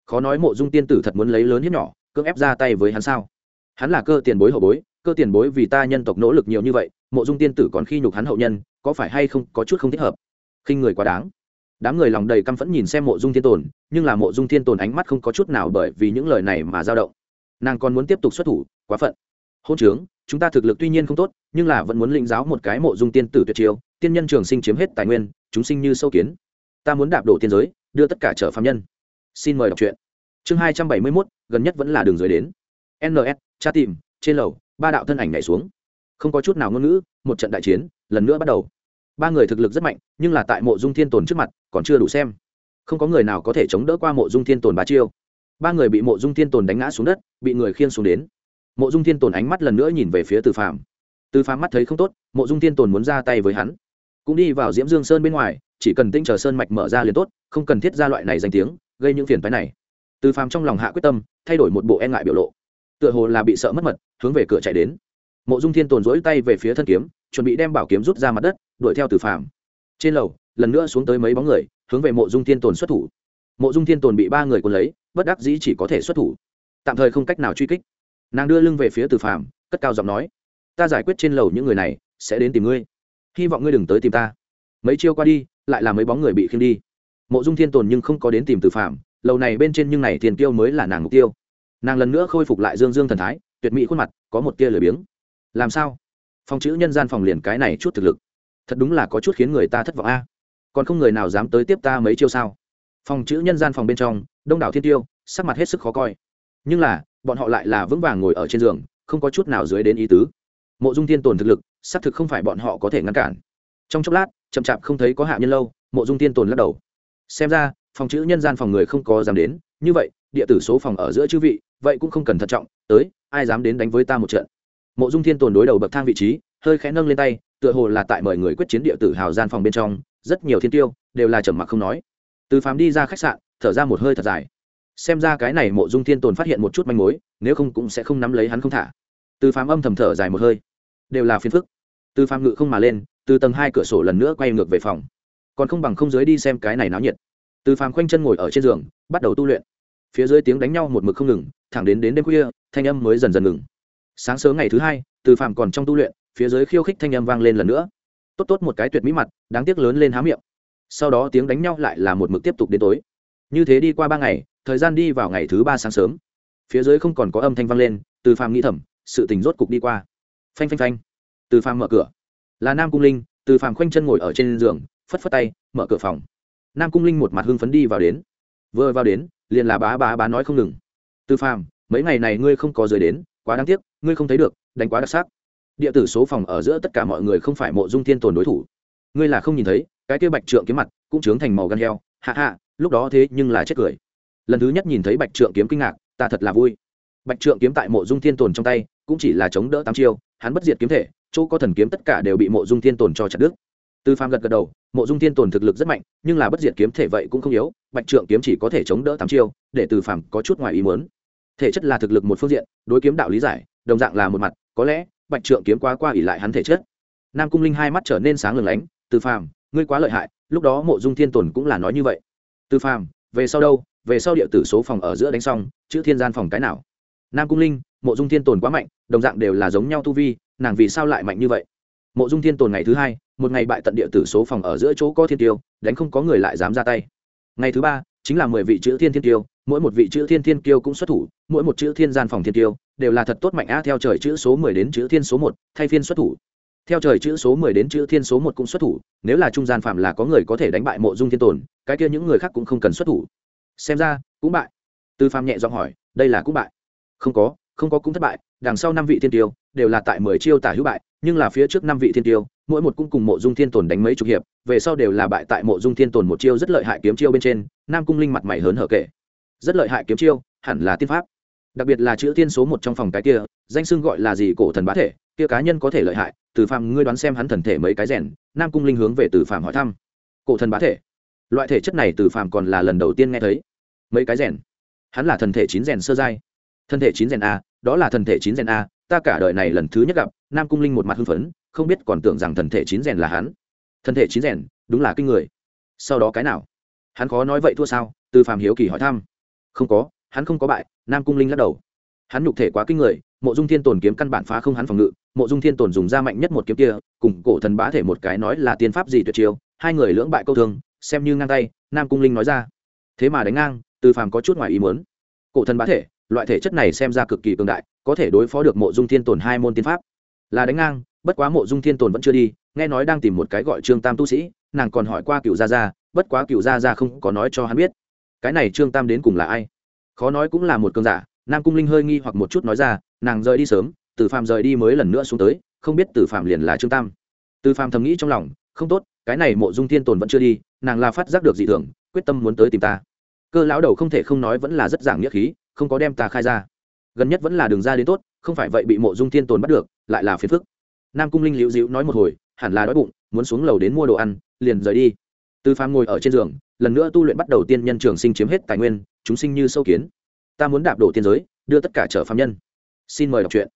Khó nói mộ dung tiên tử thật muốn lấy lớn hiếp nhỏ cưỡng ép ra tay với hắn sao? Hắn là cơ tiền bối hậu bối, cơ tiền bối vì ta nhân tộc nỗ lực nhiều như vậy, mộ dung tiên tử còn khi nhục hắn hậu nhân, có phải hay không có chút không thích hợp? Khinh người quá đáng. Đám người lòng đầy căm phẫn nhìn xem mộ dung thiên tồn, nhưng là mộ dung thiên tồn ánh mắt không có chút nào bởi vì những lời này mà dao động. Nàng còn muốn tiếp tục xuất thủ, quá phận. Hôn trướng, chúng ta thực lực tuy nhiên không tốt, nhưng là vẫn muốn lĩnh giáo một cái mộ dung tiên tử tuyệt chiêu, tiên nhân trường sinh chiếm hết tài nguyên, chúng sinh như sâu kiến. Ta muốn đạp đổ tiên giới, đưa tất cả trở phạm nhân. Xin mời đọc truyện chương hai trăm bảy mươi mốt, gần nhất vẫn là đường dưới đến. Ns cha tìm, trên lầu, ba đạo thân ảnh nhảy xuống. Không có chút nào ngôn ngữ, một trận đại chiến, lần nữa bắt đầu. Ba người thực lực rất mạnh, nhưng là tại mộ dung thiên tồn trước mặt, còn chưa đủ xem. Không có người nào có thể chống đỡ qua mộ dung thiên tồn ba chiêu. Ba người bị mộ dung thiên tồn đánh ngã xuống đất, bị người khiên xuống đến. Mộ dung thiên tồn ánh mắt lần nữa nhìn về phía từ phạm từ phạm mắt thấy không tốt, mộ dung thiên tồn muốn ra tay với hắn. Cũng đi vào diễm dương sơn bên ngoài, chỉ cần tinh chờ sơn mạch mở ra liền tốt, không cần thiết ra loại này danh tiếng, gây những phiền phái này từ phàm trong lòng hạ quyết tâm, thay đổi một bộ e ngại biểu lộ. Tựa hồ là bị sợ mất mật, hướng về cửa chạy đến. Mộ dung thiên tồn dỗi tay về phía thân kiếm, chuẩn bị đem bảo kiếm rút ra mặt đất, đuổi theo từ phàm. Trên lầu, lần nữa xuống tới mấy bóng người, hướng về mộ dung thiên tồn xuất thủ. Mộ dung thiên tồn bị ba người cuốn lấy, bất đắc dĩ chỉ có thể xuất thủ. Tạm thời không cách nào truy kích. Nàng đưa lưng về phía từ phàm, cất cao giọng nói, ta giải quyết trên lầu những người này, sẽ đến tìm ngươi. Hy vọng ngươi đừng tới tìm ta. Mấy chiêu qua đi, lại là mấy bóng người bị khiêng đi. Mộ dung thiên tồn nhưng không có đến tìm từ phạm lầu này bên trên nhưng này tiền tiêu mới là nàng mục tiêu. Nàng lần nữa khôi phục lại dương dương thần thái, tuyệt mỹ khuôn mặt, có một tia lười biếng. Làm sao? Phòng chữ nhân gian phòng liền cái này chút thực lực. Thật đúng là có chút khiến người ta thất vọng a. Còn không người nào dám tới tiếp ta mấy chiêu sao? Phòng chữ nhân gian phòng bên trong, đông đảo thiên tiêu, sắc mặt hết sức khó coi. Nhưng là, bọn họ lại là vững vàng ngồi ở trên giường, không có chút nào dưới đến ý tứ. Mộ dung thiên tồn thực lực, xác thực không phải bọn họ có thể ngăn cản. Trong chốc lát, chậm chạp không thấy có hạ nhân lâu, mộ dung thiên tồn lắc đầu. Xem ra phòng chữ nhân gian phòng người không có dám đến. Như vậy, địa tử số phòng ở giữa chư vị, vậy cũng không cần thận trọng. Tới, ai dám đến đánh với ta một trận? Mộ dung thiên tồn đối đầu bậc thang vị trí, hơi khẽ nâng lên tay, tựa hồ là tại mời người quyết chiến địa tử hào gian phòng bên trong. Rất nhiều thiên tiêu, đều là trầm mặc không nói. Từ phàm đi ra khách sạn, thở ra một hơi thật dài. Xem ra cái này mộ dung thiên tồn phát hiện một chút manh mối, nếu không cũng sẽ không nắm lấy hắn không thả. Từ phàm âm thầm thở dài một hơi. Đều là phiền phức. Từ phàm ngự không mà lên, từ tầng hai cửa sổ lần nữa quay ngược về phòng. Còn không bằng không dưới đi xem cái này náo nhiệt từ phàm khoanh chân ngồi ở trên giường, bắt đầu tu luyện. Phía dưới tiếng đánh nhau một mực không ngừng, thẳng đến đến đêm khuya, thanh âm mới dần dần ngừng. Sáng sớm ngày thứ hai, từ phàm còn trong tu luyện, phía dưới khiêu khích thanh âm vang lên lần nữa. Tốt tốt một cái tuyệt mỹ mặt, đáng tiếc lớn lên há miệng. Sau đó tiếng đánh nhau lại là một mực tiếp tục đến tối. Như thế đi qua ba ngày, thời gian đi vào ngày thứ ba sáng sớm. Phía dưới không còn có âm thanh vang lên, từ phàm nghĩ thầm, sự tình rốt cục đi qua. Phanh phanh phanh. Từ phàm mở cửa. Là nam cung linh, từ phàm khoanh chân ngồi ở trên giường, phất phất tay, mở cửa phòng nam cung linh một mặt hưng phấn đi vào đến. Vừa vào đến, liền là bá bá bá nói không ngừng. Tư phàm, mấy ngày này ngươi không có rời đến, quá đáng tiếc, ngươi không thấy được, đánh quá đặc sắc. Địa tử số phòng ở giữa tất cả mọi người không phải mộ dung thiên tồn đối thủ. Ngươi là không nhìn thấy, cái kia bạch trượng kiếm mặt cũng trướng thành màu gan heo. Hạ hạ, lúc đó thế nhưng là chết cười. Lần thứ nhất nhìn thấy bạch trượng kiếm kinh ngạc, ta thật là vui. Bạch trượng kiếm tại mộ dung thiên tồn trong tay, cũng chỉ là chống đỡ tám chiêu, hắn bất diệt kiếm thể, chỗ có thần kiếm tất cả đều bị mộ dung thiên tồn cho chặt đứt từ phàm gật gật đầu, mộ dung thiên tồn thực lực rất mạnh, nhưng là bất diệt kiếm thể vậy cũng không yếu, bạch trượng kiếm chỉ có thể chống đỡ tám chiêu, để từ phàm có chút ngoài ý muốn. Thể chất là thực lực một phương diện, đối kiếm đạo lý giải, đồng dạng là một mặt, có lẽ, bạch trượng kiếm quá qua ỷ lại hắn thể chất. Nam cung linh hai mắt trở nên sáng lừng lánh, từ phàm, ngươi quá lợi hại, lúc đó mộ dung thiên tồn cũng là nói như vậy. Từ phàm, về sau đâu? Về sau địa tử số phòng ở giữa đánh xong, chữ thiên gian phòng cái nào? Nam cung linh, mộ dung thiên tồn quá mạnh, đồng dạng đều là giống nhau tu vi, nàng vì sao lại mạnh như vậy? Mộ dung thiên tồn ngày thứ hai, một ngày bại tận địa tử số phòng ở giữa chỗ có thiên tiêu, đánh không có người lại dám ra tay. Ngày thứ ba, chính là mười vị chữ thiên thiên tiêu, mỗi một vị chữ thiên thiên tiêu cũng xuất thủ, mỗi một chữ thiên gian phòng thiên tiêu đều là thật tốt mạnh a theo trời chữ số mười đến chữ thiên số một, thay phiên xuất thủ. Theo trời chữ số mười đến chữ thiên số một cũng xuất thủ, nếu là trung gian phạm là có người có thể đánh bại mộ dung thiên tồn, cái kia những người khác cũng không cần xuất thủ. Xem ra, cũng bại. Tư phạm nhẹ giọng hỏi, đây là cũng bại. Không có không có cũng thất bại, đằng sau năm vị thiên tiêu đều là tại mười chiêu tả hữu bại nhưng là phía trước năm vị thiên tiêu, mỗi một cũng cùng mộ dung thiên tồn đánh mấy chục hiệp, về sau đều là bại tại mộ dung thiên tồn một chiêu rất lợi hại kiếm chiêu bên trên, nam cung linh mặt mày hớn hở kệ rất lợi hại kiếm chiêu, hẳn là tiên pháp. Đặc biệt là chữ tiên số một trong phòng cái kia, danh xưng gọi là gì cổ thần bá thể, kia cá nhân có thể lợi hại, từ phạm ngươi đoán xem hắn thần thể mấy cái rèn, nam cung linh hướng về từ phạm hỏi thăm. Cổ thần bá thể? Loại thể chất này từ phạm còn là lần đầu tiên nghe thấy. Mấy cái rèn? Hắn là thần thể chín rèn sơ giai. Thần thể chín rèn a, đó là thần thể chín rèn a ta cả đời này lần thứ nhất gặp, nam cung linh một mặt hưng phấn, không biết còn tưởng rằng thần thể chín rèn là hắn. Thần thể chín rèn, đúng là kinh người. Sau đó cái nào? Hắn khó nói vậy thua sao? Từ phàm hiếu kỳ hỏi thăm. Không có, hắn không có bại, nam cung linh lắc đầu. Hắn nhục thể quá kinh người, mộ dung thiên tồn kiếm căn bản phá không hắn phòng ngự, mộ dung thiên tồn dùng ra mạnh nhất một kiếm kia, cùng cổ thần bá thể một cái nói là tiên pháp gì tuyệt chiêu, hai người lưỡng bại câu thương, xem như ngang tay, nam cung linh nói ra. Thế mà đánh ngang, từ phàm có chút ngoài ý muốn. Cổ thần bá thể loại thể chất này xem ra cực kỳ cường đại, có thể đối phó được mộ dung thiên tồn hai môn tiên pháp. Là đánh ngang, bất quá mộ dung thiên tồn vẫn chưa đi, nghe nói đang tìm một cái gọi trương tam tu sĩ, nàng còn hỏi qua cựu gia gia, bất quá cựu gia gia không có nói cho hắn biết. Cái này trương tam đến cùng là ai? Khó nói cũng là một cơn giả, nam cung linh hơi nghi hoặc một chút nói ra, nàng rời đi sớm, từ phàm rời đi mới lần nữa xuống tới, không biết từ phàm liền là trương tam. Từ phàm thầm nghĩ trong lòng, không tốt, cái này mộ dung thiên tồn vẫn chưa đi, nàng là phát giác được dị thường, quyết tâm muốn tới tìm ta. Cơ lão đầu không thể không nói vẫn là rất giảng nghĩa khí không có đem ta khai ra. Gần nhất vẫn là đường ra đến tốt, không phải vậy bị mộ dung thiên tồn bắt được, lại là phiền phức. Nam cung linh liễu dịu nói một hồi, hẳn là đói bụng, muốn xuống lầu đến mua đồ ăn, liền rời đi. Tư phàm ngồi ở trên giường, lần nữa tu luyện bắt đầu tiên nhân trường sinh chiếm hết tài nguyên, chúng sinh như sâu kiến. Ta muốn đạp đổ tiên giới, đưa tất cả trở phạm nhân. Xin mời đọc truyện.